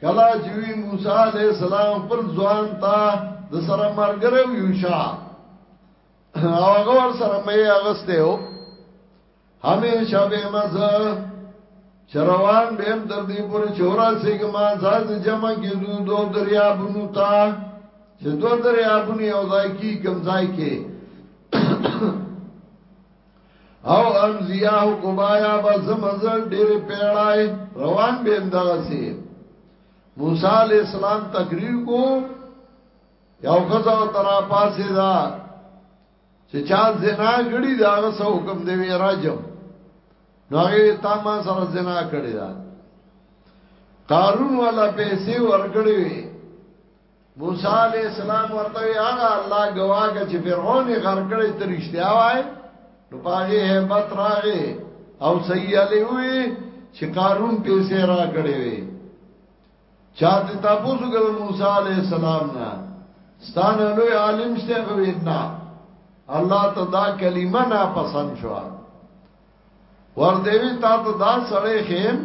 کلا جوی موسی علیہ السلام پر ځوان تا د سره مرګره یوشا او هغه ور سره مې اغسته هو همیشه به مزه چروان به هم در دې پر چورا سیګما ځاز جمع کې دو دو دریابونو تا چې دو دریابونو یو ځای کې کم ځای کې او انزیاه کبایا با زمزر ډیر پیړای روان به اندغه سی موسی علی السلام تقریر کو یو خزا ترا پاسه دا چې چا زنا کړی دا غسه حکم دی وی راجم نو هغه تا ما سره زنا کړی دا قارون والا پیسې ورکړې وی موسی علی السلام ورته هغه الله گواګه چې فرعون غرقړې ترشتیا وای نو پاغه hebat راغې او صحیح علی وی چې قارون پیسې را کړې وي چاته تاسو ګل موسی علی السلام نه ستانه لوی عالم شته غوې نه الله ته دا کلمه نه پسند شو ورته وی تاسو دا سړی خیم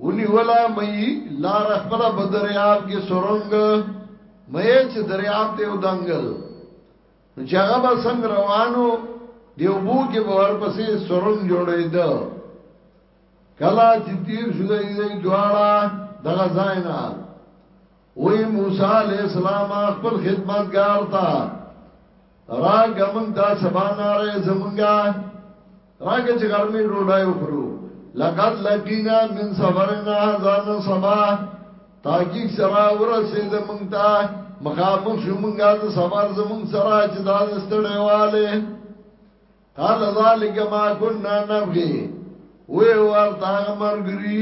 ونی ولا مئی لار خپل بدریاب کې سورنګ مې چې دریاب ته ودانګل چې هغه به څنګه روانو دیو بو کې به ورپسې سورنګ جوړې ده کلا چې تیر شو دې دواړه دغه ځای نه وی موسی علیہ السلام خپل خدمتگار تا راګه مونږ دا سبا ناره زمونږه راګه چې ګرمي ډوډۍ وخورو لقد لقینا من سفرنا ځان سبا تاکي سرا ورسېد مونږ ته مخامخ شو مونږه د سفر زمونږ سرا چې دا ستړیواله قال ذالک ما كنا نبغي وی ورته مرګری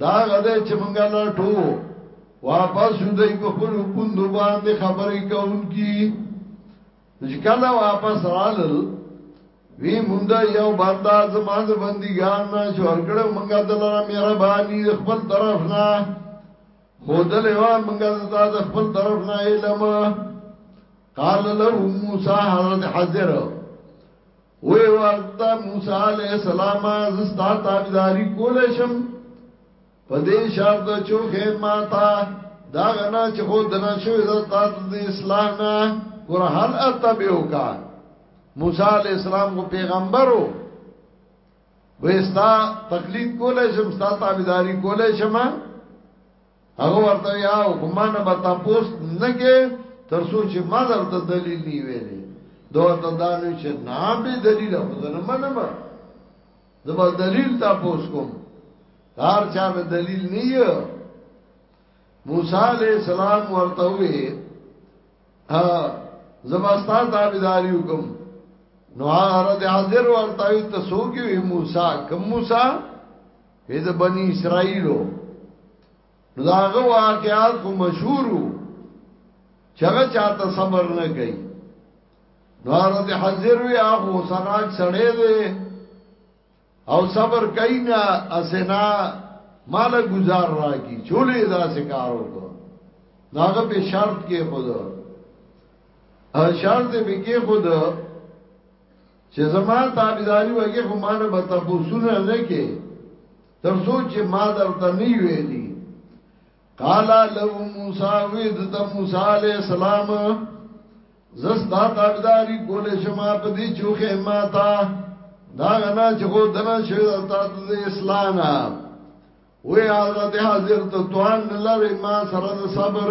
دا غده چې مونږه لټو واپس دوی په خپل پوند باندې خبرې کوونکی چې کله واپس رالل وی مونږ یو بندا زماز بندګان نه چې ورکړو مونږه دلاره مهرباني خپل طرف نه خودلې وا مونږه د خپل طرف نه علم قال له موسی حضرت حضر وی ورتا موسی علیہ السلام زستا تابیداری کول شم په دې شرط چې خې ماتا دا غنا چې خو دنا شوی دا تاسو د اسلام نه ګور حل اتبعو کا موسی علیہ السلام کو پیغمبرو وستا تقلید کولای شم ستا تابعداري کولای شم هغه ورته یا خو ما نه به تاسو نه کې تر څو چې ما درته دلیل نی ویلې دوه ته دانو چې نه به دلیل خو نه منم زما دلیل تاسو کوم هر چا به دلیل نه یو موسی علیہ السلام ورته وی ها زما ستاسو تابعداري وکم نو هغه د حاضر ورته وی ته سوګي موسی کوم موسی وې د بنی اسرائیلو نو دا هغه واقعات کو مشهور وو چې هغه چاته صبر نه کوي نو حضرت حضر وی هغه سراج سړې دی او صبر کوي نه اسنا مال گزار را کی چولې دا سکارو کو داغه په شرط کې خود او شرط به کې خود چې زما تابعداري وکي خو مانه به تاسو نه کې تر څو چې ما درته نه ویلي قال له موسی وید ته موسی عليه السلام زستا تابعداري کولې شما په دې چوخه ماتا دا غنا چې خو دنا شوی تا د اسلام وې حضرت حاضر ته توان لري ما سره صبر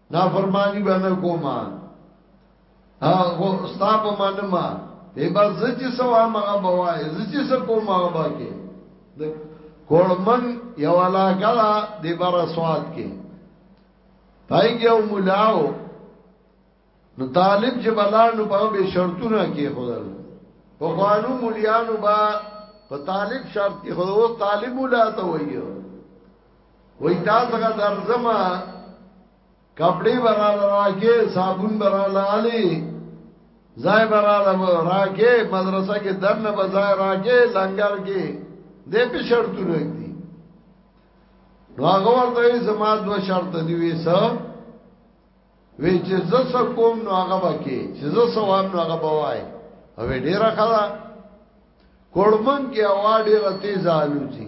نا فرمانی به نه کوما هغه ستا په معنی ما ای با زچ سوا ما بوای زچ س کوما با کې د کورمن یو علاقه دا د بار سواد کې پای کې یو ملاو نو طالب چې بلار نو په به شرطونه کې خدل په خوانو مليانو با په طالب شرط کې خو طالب ولاته وایو وای تاسو غا درځما کپڑے برا راکه صابون برا لالی زای برا راکه مدرسه کې دن بزای راکه لنګر کې دې په شرطونه دي نو هغه ورته زما دو شرط دی وې سو وی چې زسه کوم نو هغه بکی چې زسه وام نو هغه بوای او ډیره خلا کوړمن کې اوا ډیره تیز آلو چی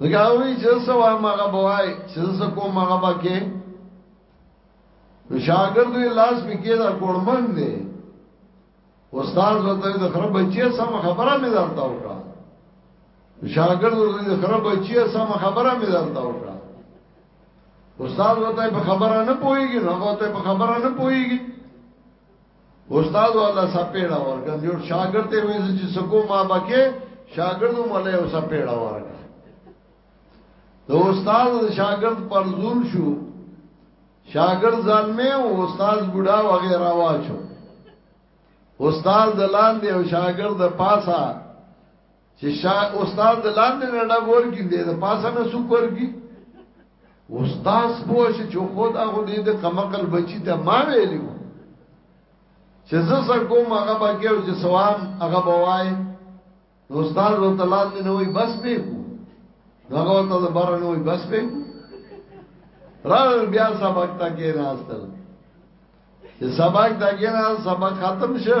ځکه وی چې څه وایم هغه بوای چې څه کوم هغه بکې شاګرد وی لاس می کې دا کوړمن دی استاد وته د خراب بچی سم خبره مې درته وکړه شاګرد وته د خراب بچی سم خبره مې درته وکړه استاد وته په خبره نه پويږي نو وته په خبره نه پويږي استاد ولا سپېړه ورګه یو شاګرد ته وې چې سکو ما بکه شاګرد مولای او سپېړه ورګه د استاد د شاګرد پر زور شو شاګرد ځانمه او استاد بوډا وغیرہ واچو استاد دلان دی او شاګرد پاسا چې شاه استاد د لاندې نه ډب ورګي دی د پاسه نه سوک ورګي استاد پوه شي چې خود هغه دې د کمقل بچی ته ما ویلو چې زه سر کوم هغه باګیو چې سوام هغه بوای نو استاد و تعالی دې نوې بس به کو هغه ته د بار نوې بس به کو را بیا سبق تا کې راستل چې سبق تا کې نه سبق ختم شو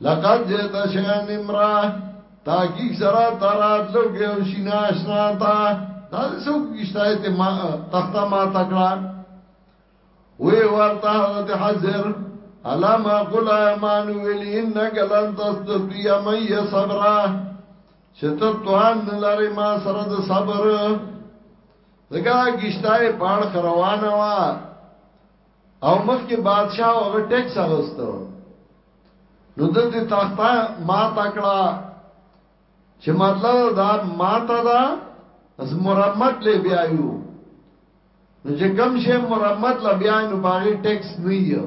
لقد جئت شيئا امرا تاکي سره ترات لو کې او شینا آشنا تا دا څو کیشتای ته ما تخته ما تکړه وی ورته حضرت حضر علامه قل ایمان ویل انک لن تستطيع مي صبر چته توان لري ما سره د صبر دغه گشتای پاړ خروانه وا او مخکې بادشاہ هغه ټیکس اغستو نو د دې تخته ما تکړه چې مطلب دا ما ته دا از مرمت لې بیایو نو چې کم شي مرمت لې بیاي نو باغې ټیکس نه یو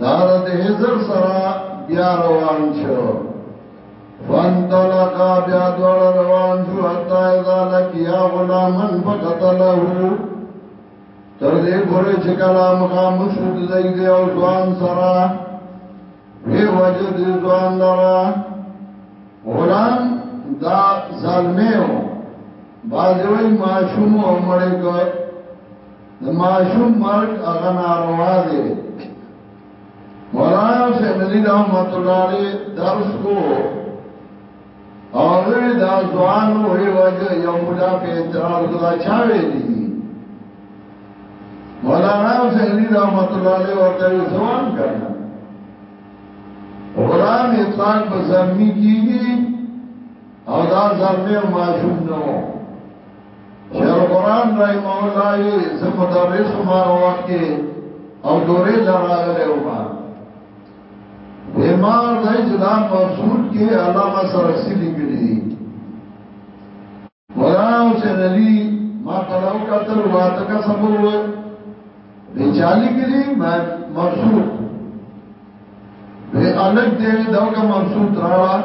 دارت حضر سرا بیا روان شو فانطلقا بیا دوار روان شو حتی اذا لکیا غلامن فقتلہو تر دې پورې چې کلام خاموشو د زید او ځوان سرا وی وجد ځوان لرا غلام دا ظالمیو بازوی معشوم او مړې کو د ماشوم مرګ هغه ناروا دی مولانا حسین علی رحمت الله علیه درس کو او غوی دا ځوان وې وجه یو مولا په اعتراض وکړا چا ویلی مولانا حسین علی رحمت الله علیه ورته ځوان کړ غلام اطلاق په زمي کیږي او دا زمي ماشوم نه شیخ القرآن رحمه الله وی زه مدرس ما روات کې او دورې لراغله او ما بیمار دای چې دا مبسوط کې علامه سرسی لیکلي مولانا حسین علی ما تلاو کتر واته کا صبر و دی چالی کلی مبسوط دی الگ دی دو کا مبسوط راوات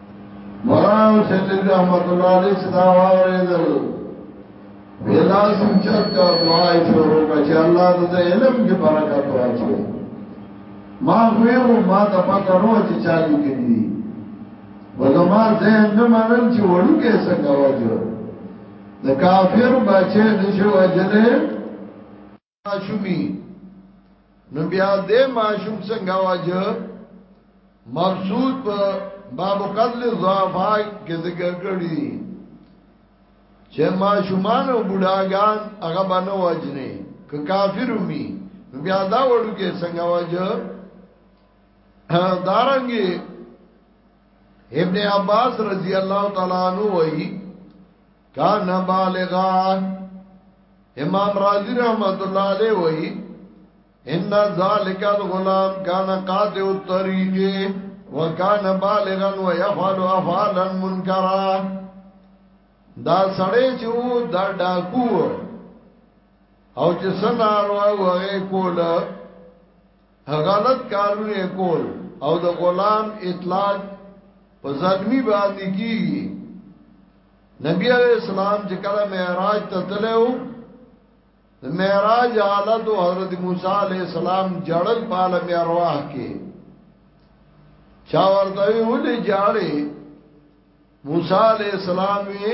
مولانا حسین نبی رحمت اللہ علیہ صدا وارے دل ویلا سمچت کا دعای شروع کا چی اللہ دا دا علم کی برکت واچے ما خویو ما تا پتا نو چی چالی کنی و زمان ذہن نمانن چی وڑو کیسا گوا جو دا کافر بچے نشو اجلے ماشومی نو بیا دې ماشوم څنګه واجه مبسوط په باب قتل ضعفای کې ذکر کړی چې ماشومان او بډاګان هغه باندې واجنې که کافر ومي نو بیا دا وړو کې څنګه واجه دارنګي ابن عباس رضی الله تعالی عنہ وایي کان بالغان امام رازی رحمت الله علیه وی ان ذالک الغلام کان قاطع الطريق وکان بالغا ويفعل افعالا منکرا دا سړی چې وو دا ډاکو او چې سنار وای وای کول غلط کارونه کول او د غلام اطلاق په ظلمي باندې کیږي نبی علیہ السلام چې کله معراج ته تلو معراج حالت او حضرت موسی علیہ السلام جړل په عالم ارواح کې چا ورته ویلې جاړې موسی علیہ السلام وی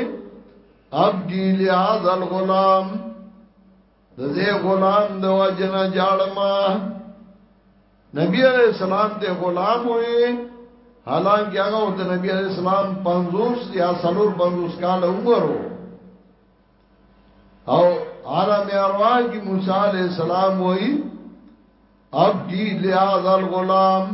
اب گیلی هذا الغلام د دې غلام د وجنه جاړما نبی علیہ السلام ته غلام وي حالانکه هغه د نبی علیہ السلام 50 یا 350 کال عمر وو او عالم ارواح کی موسی علیہ السلام وای اب دی لہذا الغلام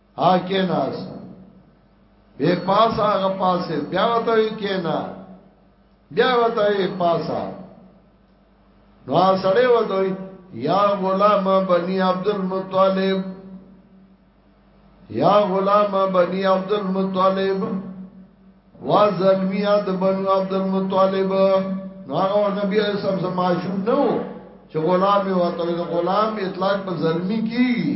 ها کې ناس به پاس هغه پاسه بیا وته کې نه بیا وته پاسه نو سړی وته یا غلام بنی عبد المطلب یا غلام بنی عبد المطلب وا زلمیا د بنو عبد المطلب نو هغه نبی علیہ السلام سم معشوم نو چې غلام یو ته غلام اطلاق په زلمی کیږي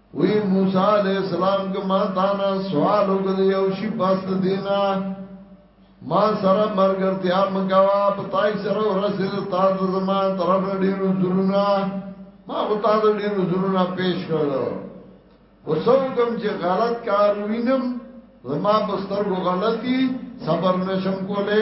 وی موسی علیہ السلام که ما تانا سوال وکړ یو شی پس دینا ما سره مرګرتیا مګوا پتاي سره ورسره تاسو زما طرف ډیرو زرونه ما او تاسو ډیرو زرونه پیش کړو وسو کوم چې غلط کار وینم زما په سترګو غلطي صبر نشم کوله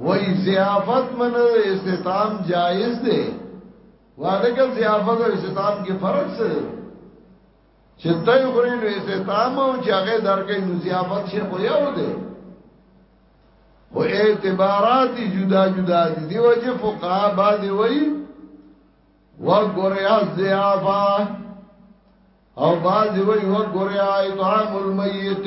وای ضیافت من استطام جائز دی والکه ضیافت او استطام کې فرق څه دی چې دای غوړي نو استطام او چې هغه درکې نو ضیافت شي خو یو دی او اعتبارات جدا جدا دي دی وجه فقها باندې وای و ګوریا ضیافه او باندې وای و ګوریا اطعام المیت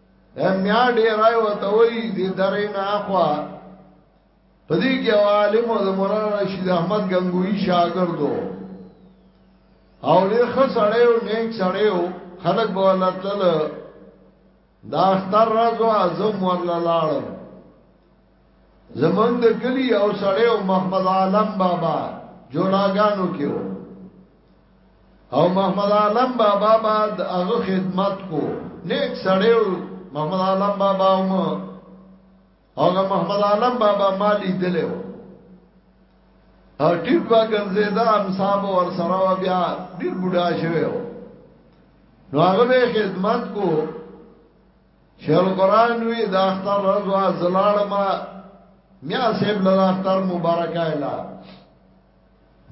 امیا ډیرای وته وی دې درې نه اخوا پدې کې عالم او مولانا رشید احمد غنگوی شاګردو او ډیر ښه سړی او نیک سړی او خلک به الله تعالی دا اختر راځو ازم ورلاله زمنګ د کلی او سړی او محمد عالم بابا جولاګانو کې و او محمد عالم بابا بعد هغه خدمت کو نیک سړی او محمد عالم بابا او هغه محمد عالم بابا مالی دلو او ټیپ با ګرځیدا هم صاحب ور سره بیا ډیر بډا شوی نو هغه خدمت کو شیخ قران وی دا اختر رضوا زلاړم میا صاحب له اختر مبارک اله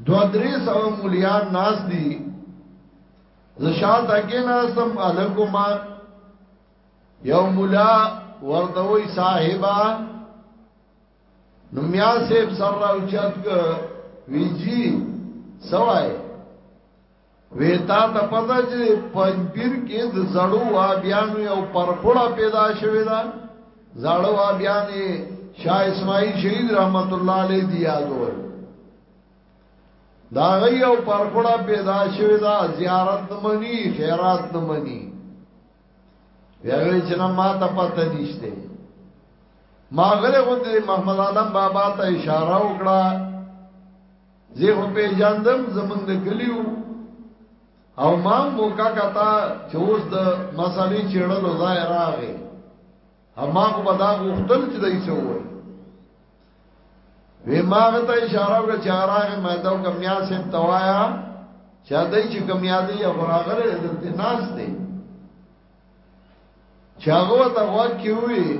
دو درې سو مليان ناس دي زشات اگې ناسم الکما یو مولا ورته وی صاحبہ نو میا صاحب سره اوچت ک وی جی سوای وی تا ته پته چې پنځپیر کې د زړو وابیانو یو پرخړه پیدا شوې ده زړو وابیانې شاه اسماعیل شهید رحمت الله علیه دی یادول دا غي یو پرخړه پیدا شوې ده زیارت منی خیرات نه منی یوه چې نه ما ته پته نشته ما غره غوندې محمد عالم بابا ته اشاره وکړه زه خو په جاندم زمنګ د کلیو او ما مو کا کتا چې اوس د مسالې چړلو ځای راغې اما کو بدا غختل چې دای څه وای وی ما غته اشاره وکړه چې راغې ما دا کمیا سم توایا چې دای چې کمیا دی او راغره دلته ناس دی چاغو ته وکي وی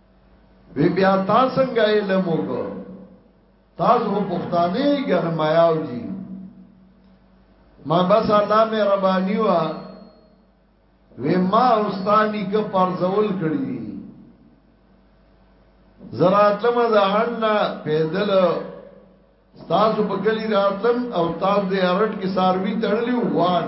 وی بیا تا څنګه علم وکړ تاسو پښتانه ګرمایاو دي ما بس الله مې ربانی وا وی ما استانی که پرزول کړی دي زراعت لمه ده هن پیدل تاسو په کلی راتم او تاسو دې ارټ کې ساروي تړلی وان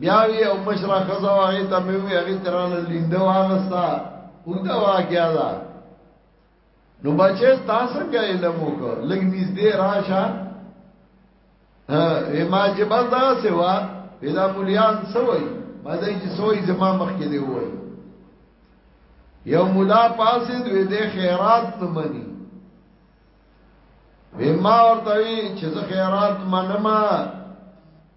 بیا وی او مشره خزا هغه ته مې وی هغه ترانه لینده واغستا ودا واقعیا دا نو بچې تاسو څنګه علم وکړ لګ نږدې راشه ما چې بس دا سوا پیدا مولیان سوئی ما دای چې سوئی زما مخ کې دی وای یو مولا پاسې دوی د خیرات نه مني وی ما ورته چې زه خیرات منم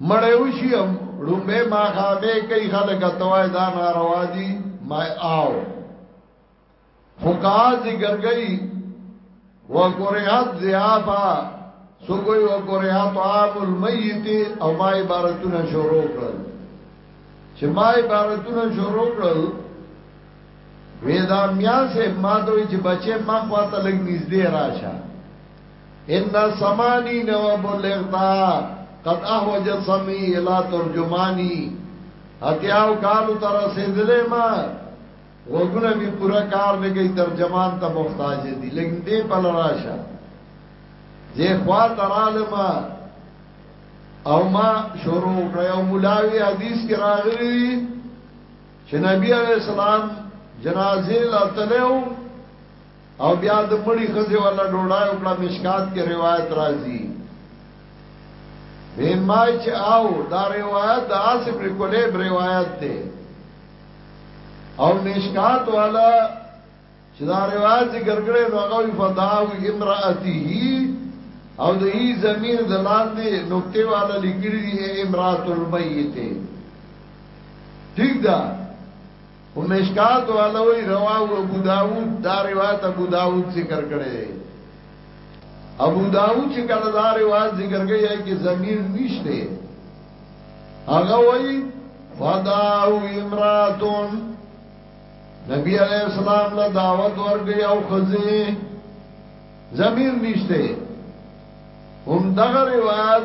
مړې وشي هم ړومبه ما خامې کوي خلک توای دا ناروا دي ما آو فقها ذکر کوي وقرئت ضیافه سو کوئی وقرئت عام المیت او ما عبارتونه شروع کړل چې ما عبارتونه شروع کړل وېدا میا سه ما دوی چې بچې ما خواته لګ نږدې راشه ان سمانی نو بلغتا قد احوج سمی الى ترجمانی اتیاو کالو تر رسیدلې ما وګونه می پورا کار نه کوي ترجمان ته محتاج دي لیکن دې په لراشه زه خوا درالم او ما شروع کړ او ملاوی حدیث کې راغلی چې نبی علیہ السلام جنازې لاتلو او بیا د مړی خزه ولا ډوډای او کړه مشکات کې روایت راځي به مای چې آو دا روایت د عاصم ریکولیب روایت ده او مشکات والا چې دا روایت ذکر کړي نو هغه فداو امراته او د ای زمير د لاندې نقطه والا لیکلي امرات المیته ٹھیک ده او مشکات والوی رواه ابو داود دا روایت ابو داود ذکر کړي ابو داود چې کله دا روایت ذکر کړي یې کې ضمیر نشته هغه وایي فداو امراتون نبی علیہ السلام له دعوت ورګي او خزي ضمیر نشته هم دغه روایت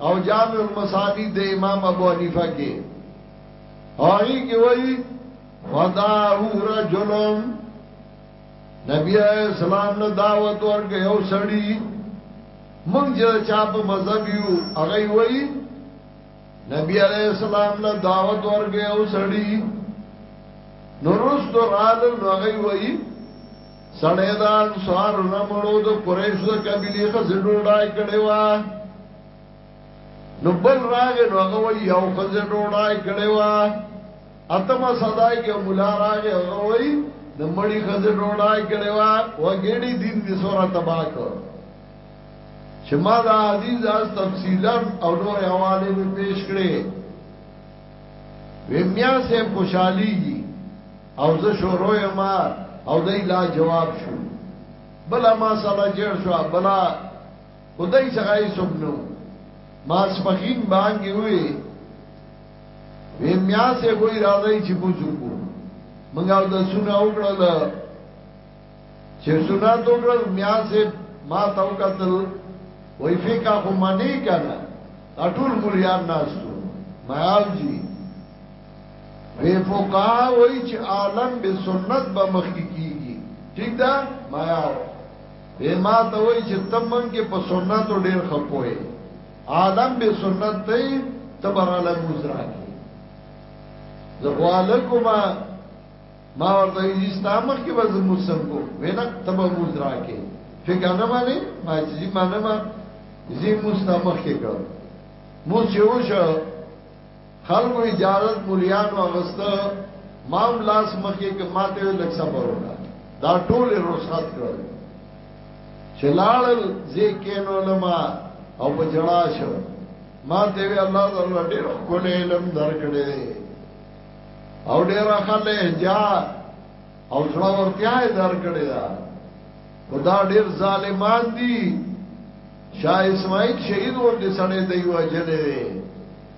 او جامع المسانید د امام ابو حنیفه کې هغه کې وایي فداه رجل نبی اسلام له دعوت ورکه یو سړی مونږ چې چا په مذهب یو هغه وایي نبی علیہ السلام له دعوت ورکه یو سړی نورست رال نو هغه وایي سړی د انصارو نه مړو د قریشو د قبیلې ښځې ډوډۍ کړې وه نو بل راغې نو هغه وایي یو ښځې ډوډۍ کړې وه اتمه صدای کې مولا راغې هغه وایي د مړی ښځې ډوډۍ کړې وه وګړي دین دې سره تباه کړ چې ما دا حدیث از تفصیلا او نور حواله به پیش کړې ویمیا سه خوشحالي او زه شروع یم او دای لا جواب شو بلا ما سره جوړ شو بلا خدای څنګه یې سمنو ما سپخین باندې وې وې میا سه وې راځي چې موږ کو موږ او د سونه وکړل چې سونه تو وکړل میا سه ما تا وکړل وې فکر خو مانی کنه ټول مليان ناس ما او جی وی فقا وی چې عالم به سنت به مخ کیږي ٹھیک ده ما یار به ما ته وی چې تمن کې په سنت ډیر خپوي عالم به سنت ته تبر علی مزرا کی زغوالکما ما ورته یی ستامخ کې وز موسم کو وینا تبر مزرا کی فکر نه مانی ما چې ما نه ما زی مستامخ کې کړ مو چې وشه خلکو اجازت مليانو اغسته مام لاس مخې کې ماته یو لک صبر وکړه دا ټول رخصت کړل چې لاړل زه کینو لما او په جړا شو ما ته وی الله تعالی ډېر کول علم درکړې او ډېر خلې جا او څړا ورتیا درکړې دا خدا ډېر ظالمان دي شاه اسماعیل شهید ورته سړې دی وجلې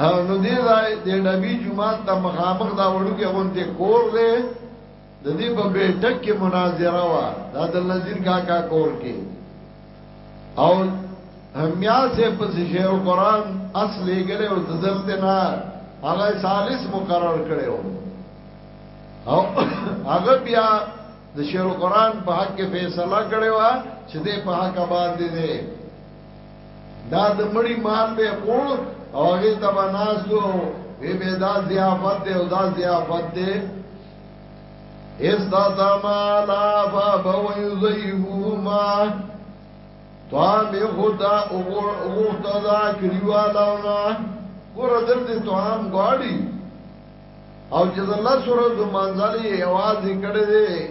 نو دې ځای د نبی جمعات ته مخامخ دا وړو کې غونډه کور دی د دې په بیٹک کې مناظره وا دا د نذیر کاکا کور کې او همیا سے پس شیخ القرآن اصلې ګره او دزلت نه هغه ثالث مقرر کړو او هغه بیا د شیخ القرآن په حق کې فیصله کړو چې دې په حق باندې دی دا د مړی مال به خور او هغه تبا ناسو وی به دا ضیافت دی او دا ضیافت دی اس دا تما لا فابو یزیهما طعام خدا او غوختا دا کریوالاونا ګور دلته طعام غواړي او چې الله سره د منځلې आवाज کړي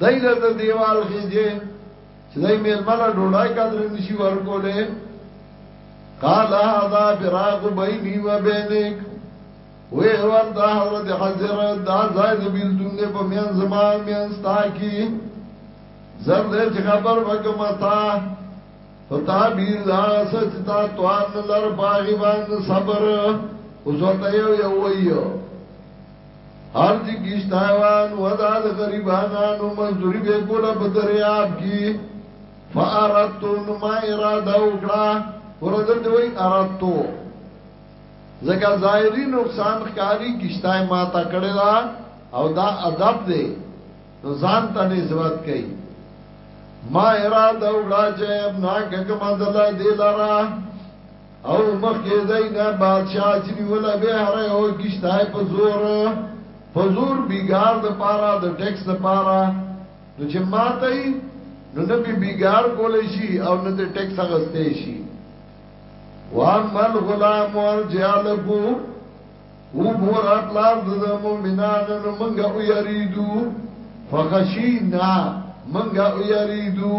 دای له د دیوال خېږي چې دای مې مله ډوډۍ کادر نشي ورکولې قال هذا فراق بيني وبينك وی ور دا حضرت حضر دا زائد بیلتون دے پا میان زمان میان ستا کی زر دے چی خبر بکم اتا فتا بیر دا سچتا توان لر باغی بان صبر اس وقت یو یو ویو هر چې کیشتاوان ودا د غریبانانو مزدوری به کوله په دریاب کې فارتو نو ما اراده وکړه ورته دوی ارادتو زکه ظاهری نقصان ښکاری کیشتای ما تا کړی دا او دا ادب دی نو ځان ته نسبت کړي ما اراده وکړه چې ابنا کګه مدلا دی لاره او مخکې دای نه بادشاہ چې نیوله به هر یو کیشتای په زور په زور بیګار د پارا د ټیکس د پارا نو چې ماته یې نو نه به بیګار کول شي او نه د ټیکس غستې شي وامل غلام ورجع لبو او بور اطلار د مومنان نو منګه او یریدو فخشینا منګه او یریدو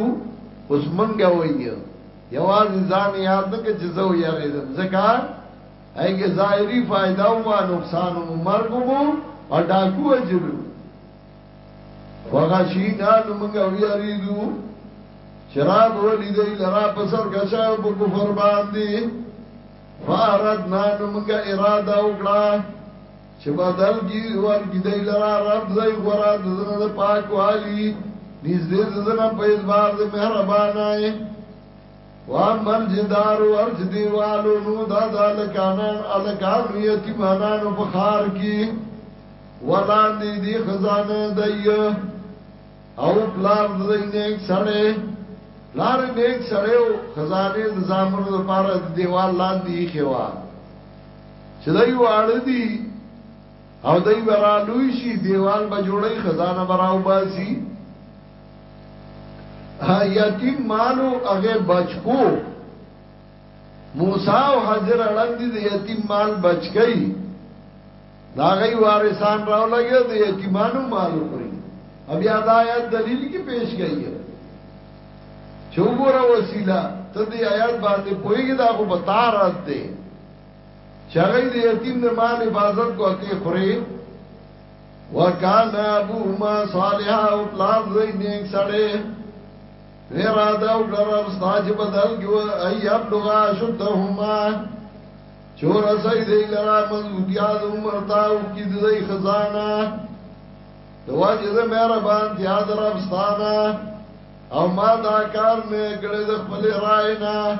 اوس منګه وایو یوازې ځان یاد نه کې چې زه یریدم ځکه ایګه ظاهری فائدہ او نقصان او مرګ مو او ډاکو اجلو وغشینا نو موږ ویریدو شراب ولی دی لرا پسر کشاو پا کفر باندی فاردنا نو موږ اراده وکړه چې بدل کی ورکی دی لرا رب دی غورا دزنه د پاک والی نږدې دزنه په اعتبار د مهربانای وا مل جدار ورج دیوالو نو دا د الکانان الکان یتیمانانو په خار کی ولاندې دی خزانه دی او پلار دی نیک سړی پلار نیک سړی او خزانه د زامنو لپاره دیوال لاندې خوا چې دای واړه دي او دای برا لوی شي دیوال به جوړي خزانه براو باسي یتیم مالو هغه بچکو موسی او حضر اړند دي یتیم مال بچکی دا غي وارثان راو لګي د یتیمانو مال خوري بیا دا آیات دلیل کې پیش کړي چوبره وسیله ته دې آیات باندې پوېږي دا خو بتا رات دی چې هغه د یتیم د مال حفاظت کو کې خوري وکانا ابو ما صالح او پلار زوی نیک سړی ورا دا وګړر ستاج بدل کیو ای ابلغا شدهما چور اسای دی لرا مزوګیا د عمر تا او کی دی خزانه دواجه د مهربان تیا درب ستانه او ما دا کار مې کړې د خپل رائے نه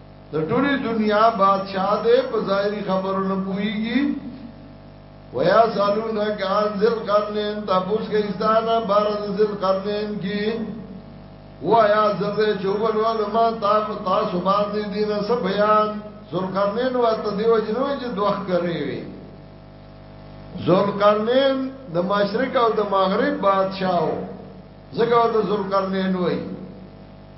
د ټولې دنیا بادشاہ دې په ظاهري خبرو نه پويږي ويا سالون کان ذل قرنین تاسو کې استانه بار ذل قرنین کې ويا زره چوبن ولما تاسو تاسو باندې دې نه سب بیان ذل قرنین ورته دیو جنو چې دوخ کوي وي ذل قرنین د مشرق او د مغرب بادشاہ ځکه د ذل قرنین وایي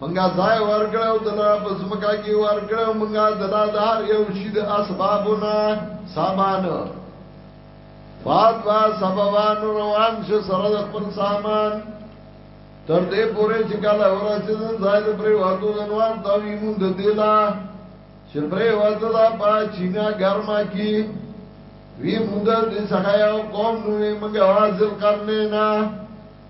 منګه ځای ورکړو دلا پس مکا کې ورکړو منګه دلا دار یو شي د اسبابونه سامان فات وا سببان روان شو سره د خپل سامان تر دې پورې چې کله ورسې زائد پرې واتو جنوان دا وی مون د دیلا چې پرې واتو دا پا چینا ګرما کی وی مون د دې څخه یو قوم نو موږ حاصل کرنے نه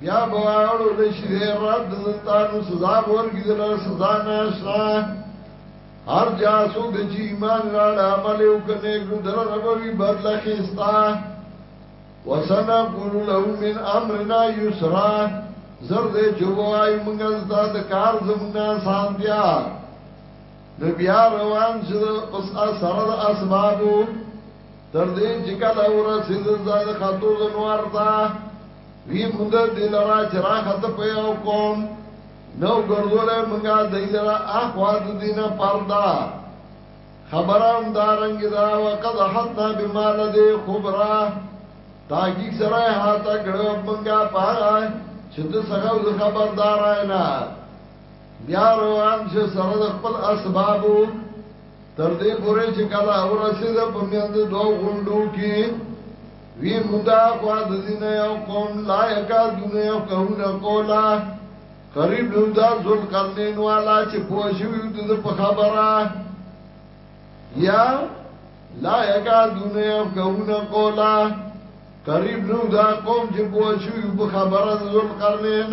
بیا به اړو لشي دې رب د زلطانو سزا ورګي دل سزا ناشنا هر جا سو د جی ایمان را عمل او کنه ګو در رب وی بدل خستا وسنا قول له من امرنا یسرا زر دې جوای موږ زاد کار زمنا سانتیا نبیا روان شد پس اثر اسبابو تر دې چې کله ورسېد زاد خاتو زنوار تا وی موږ دې لرا چرا خط په یو قوم نو ګرځولې موږ دې لرا اخواد دینه پردا خبرام دارنګ دا وقد حتنا بما لدي خبره تاکیق سره هاته کړو موږ پاره چې د څنګه د خبردار نه بیا روان چې سره د خپل اسبابو تر دې پورې چې کله ورسېد په میاند دوه غونډو کې وی مونږه خوا د دین یو قوم لایکا دنیا کوونه کولا قریب نو دا ذل قرنین والا چې پوښیو د په خبره یا لایکا دنیا کوونه کولا قریب نو دا قوم چې پوښیو په خبره ذل قرنین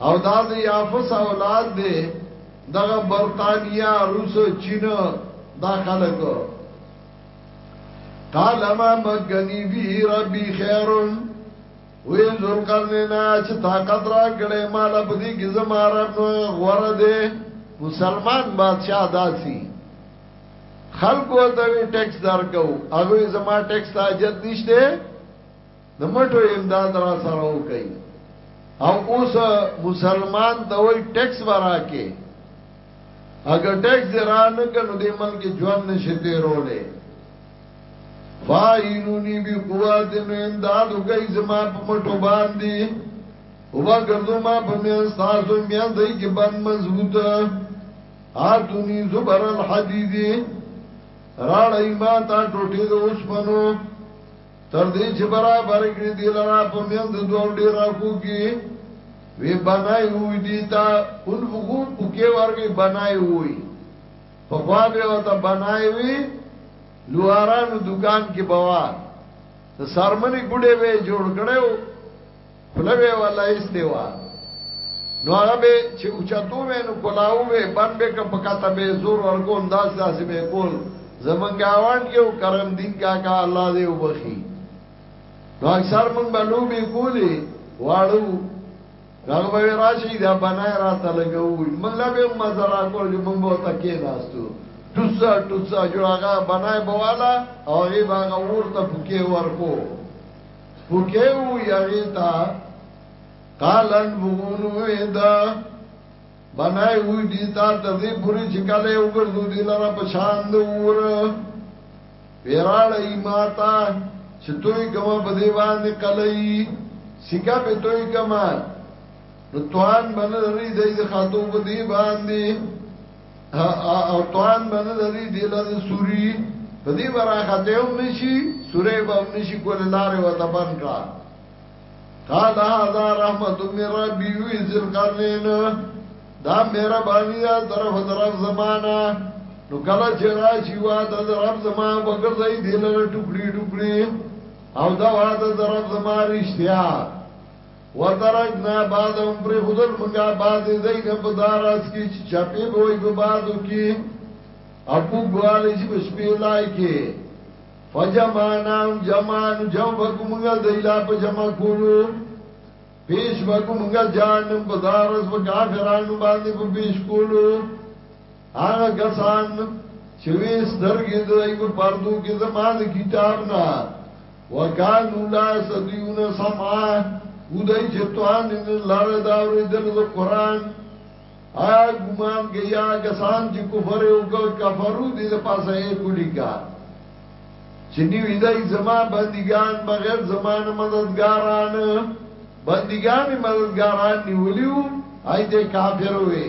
او دا د یافس اولاد دی دغه برتانیا روس چین دا خلک قال ما مغنی بی ربی خیرن وی زور کرنے نا چه طاقت را گڑے مالا پدی کی زمارا غور دے مسلمان بادشاہ داسی خلق و دوی ٹیکس در کو اگوی زمان ٹیکس تاجت نیشتے د مټو امداد را سره وکړي او اوس مسلمان ته وای ټیکس ورا کې اگر ټیکس را نه کنو دې ملک ژوند نشي تیرولې فاینونی بی قوات نو امداد وکي زما په مټو باندې او با ګردو ما په میان تاسو میان دای کې باندې مضبوطه آتونی زبر الحدیدی راړی ما تا ټوټې د اوسپنو تر دې چې برابر کړی دی لرا په میان د دوه ډیر اخو کې وی بنای وی دی تا ان فخو پکې ورګي بنای وی په خوا به وته بنای وی لوارانو دکان کې بوا ته سرمنې ګډه به جوړ کړو خلوه ولا استوا نو هغه به چې اوچتو مې نو کلاو به بند به کپ کاته به زور ورکو انداز داسې به کول زمونږ اوان یو کرم دین کا کا الله دې وبخي نو اکثر مونږ بلو به کولی واړو هغه به راشي دا بنای را ته لګوي مونږ لا به مزرا کول چې مونږ به تکې ناستو ټوسا ټوسا جوړه بنای بوالا او هغه باغ ورته پکې ورکو سپوکه او یغیتا قالن بغون ویدا بنای وی دیتا تر دې پوری چې کله یو ګرځو دی لره پشان د اور ویراړی ماتا چې توی کما په دی باندې کلای سکا په توی کما نو توان باندې لري د خاتو په دی باندې او توان باندې لري دی لري سوري په دې وراخه ته هم نشي سورې به هم نشي کول لارې وته بند کړه قال هذا رحمت من ربي وذل قرنين دا میرا بانی دا طرف طرف زمانہ نو کله چې راشي وا د رب زما وګرځي دی لره ټوکړي ټوکړي او دا وا د رب زما رښتیا وترکنا بعضهم پرېښودل مونږه بعضې دی نه په دا راز کې چې چاپې به وایي په بعضو کې او پوګوالی چې په شپې لای کې فجمانام جمان جمع بکو مونږه دی لا په جمع کولو پیش بکو مونږه جانم په دا راز په کافرانو باندې په پیش کولو هغه کسان چې وې سترګې دوی په پردو کې زما د کتاب نه وکانو لا سدیون سمعا او دوی چې توان نه لار دا اورېدل د قران آیا ګمان کې یا کسان چې کفر او کفرو دي د پاسه یې کولی کا چې نیوی دای زما بندگان بغیر زمان مددگاران بندگان مددگاران نیولیو آی دې کافر وې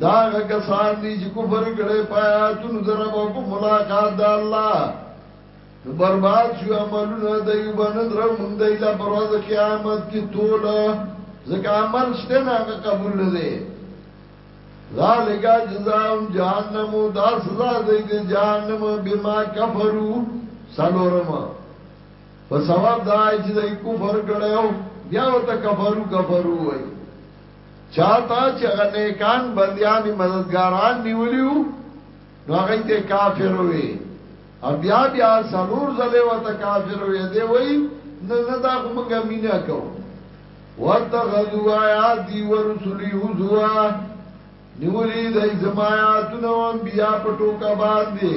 دا هغه کسان دي چې کفر کړي پیاتونو در رب او په ملاقات د الله نو برباد شو عملونه دایو باندې درو مونږ دای لا پر ورځ قیامت کې تول ځکه عمل شته نه هغه قبول نه دی ذالک جزاهم جهنم دا سزا دی د جهنم بما کفرو سلورم په ثواب دا چې دای کفر کړي بیا ورته کفرو کفرو وایي چاته چې هغه نیکان بندیان مددګاران نیولیو نو هغه ته کافر وي بیا بیا سلور زله وته کافر وي دی وای نه نه دا کومه مینا کو واتخذوا آیاتی ورسلی حضوا نیولی دای زمایاتون و انبیاء پټو کا باندې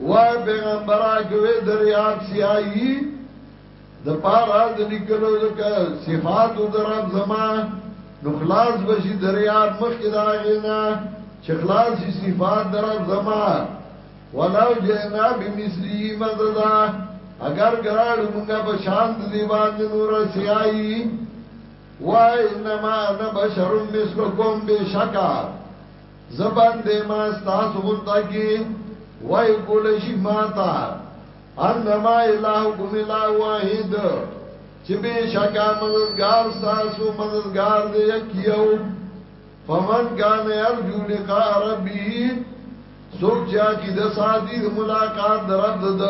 وای پیغمبره کوي د ریاض سیايي د پارا د لیکلو د صفات او درب زما نو خلاص بشي د ریاض مخ کې دا غینا چې خلاص شي صفات درب زما ولو جنا بمثلی مددا اگر ګرال مونږه په شان دی باندې نور سیايي وای انما انا بشر مثلکم بشکا زبان دې ما تاسو غونډه کې وای کول شي ما تا انما الهکم الا واحد چې به شکا مددگار تاسو مددگار دې یکیو فمن کان یرجو لقاء ربی سوک چا کی د ساتي د ملاقات درد د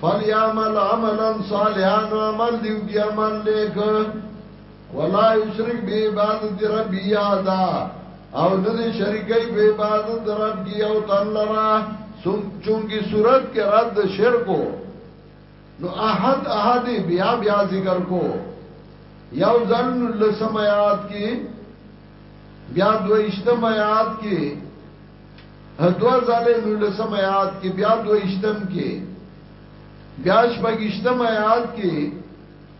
فلیعمل عملا صالحا عمل دیو کی عمل لیک ولا یشرک به عبادت ربی یادا او نه دې شریکای به عبادت رب کی او تعالی را سم چونګي صورت کې رد شرکو نو احد احد بیا بیا ذکر کو یو ځل لسم آیات کې بیا دویشتم آیات کې دو ځل لسم آیات کې بیا دویشتم کې بیا شپږشتم آیات کې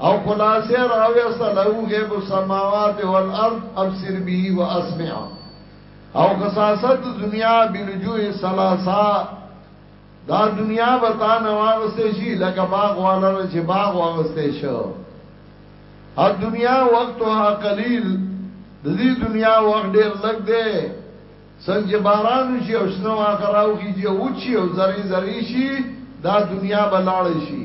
او خلاصه راویست له غیب السماوات والارض ابصر به واسمع او خصاصت دنیا بلجوه سلاسا دا دنیا بتا نواغسته شي لکه باغ والا چې باغ واغسته شو ا دنیا وقتها قلیل د دې دنیا وخت ډیر لګ دی څنګه باران شي او شنو اخراو کیږي او چی او زری زری شي دا دنیا بلاړ شي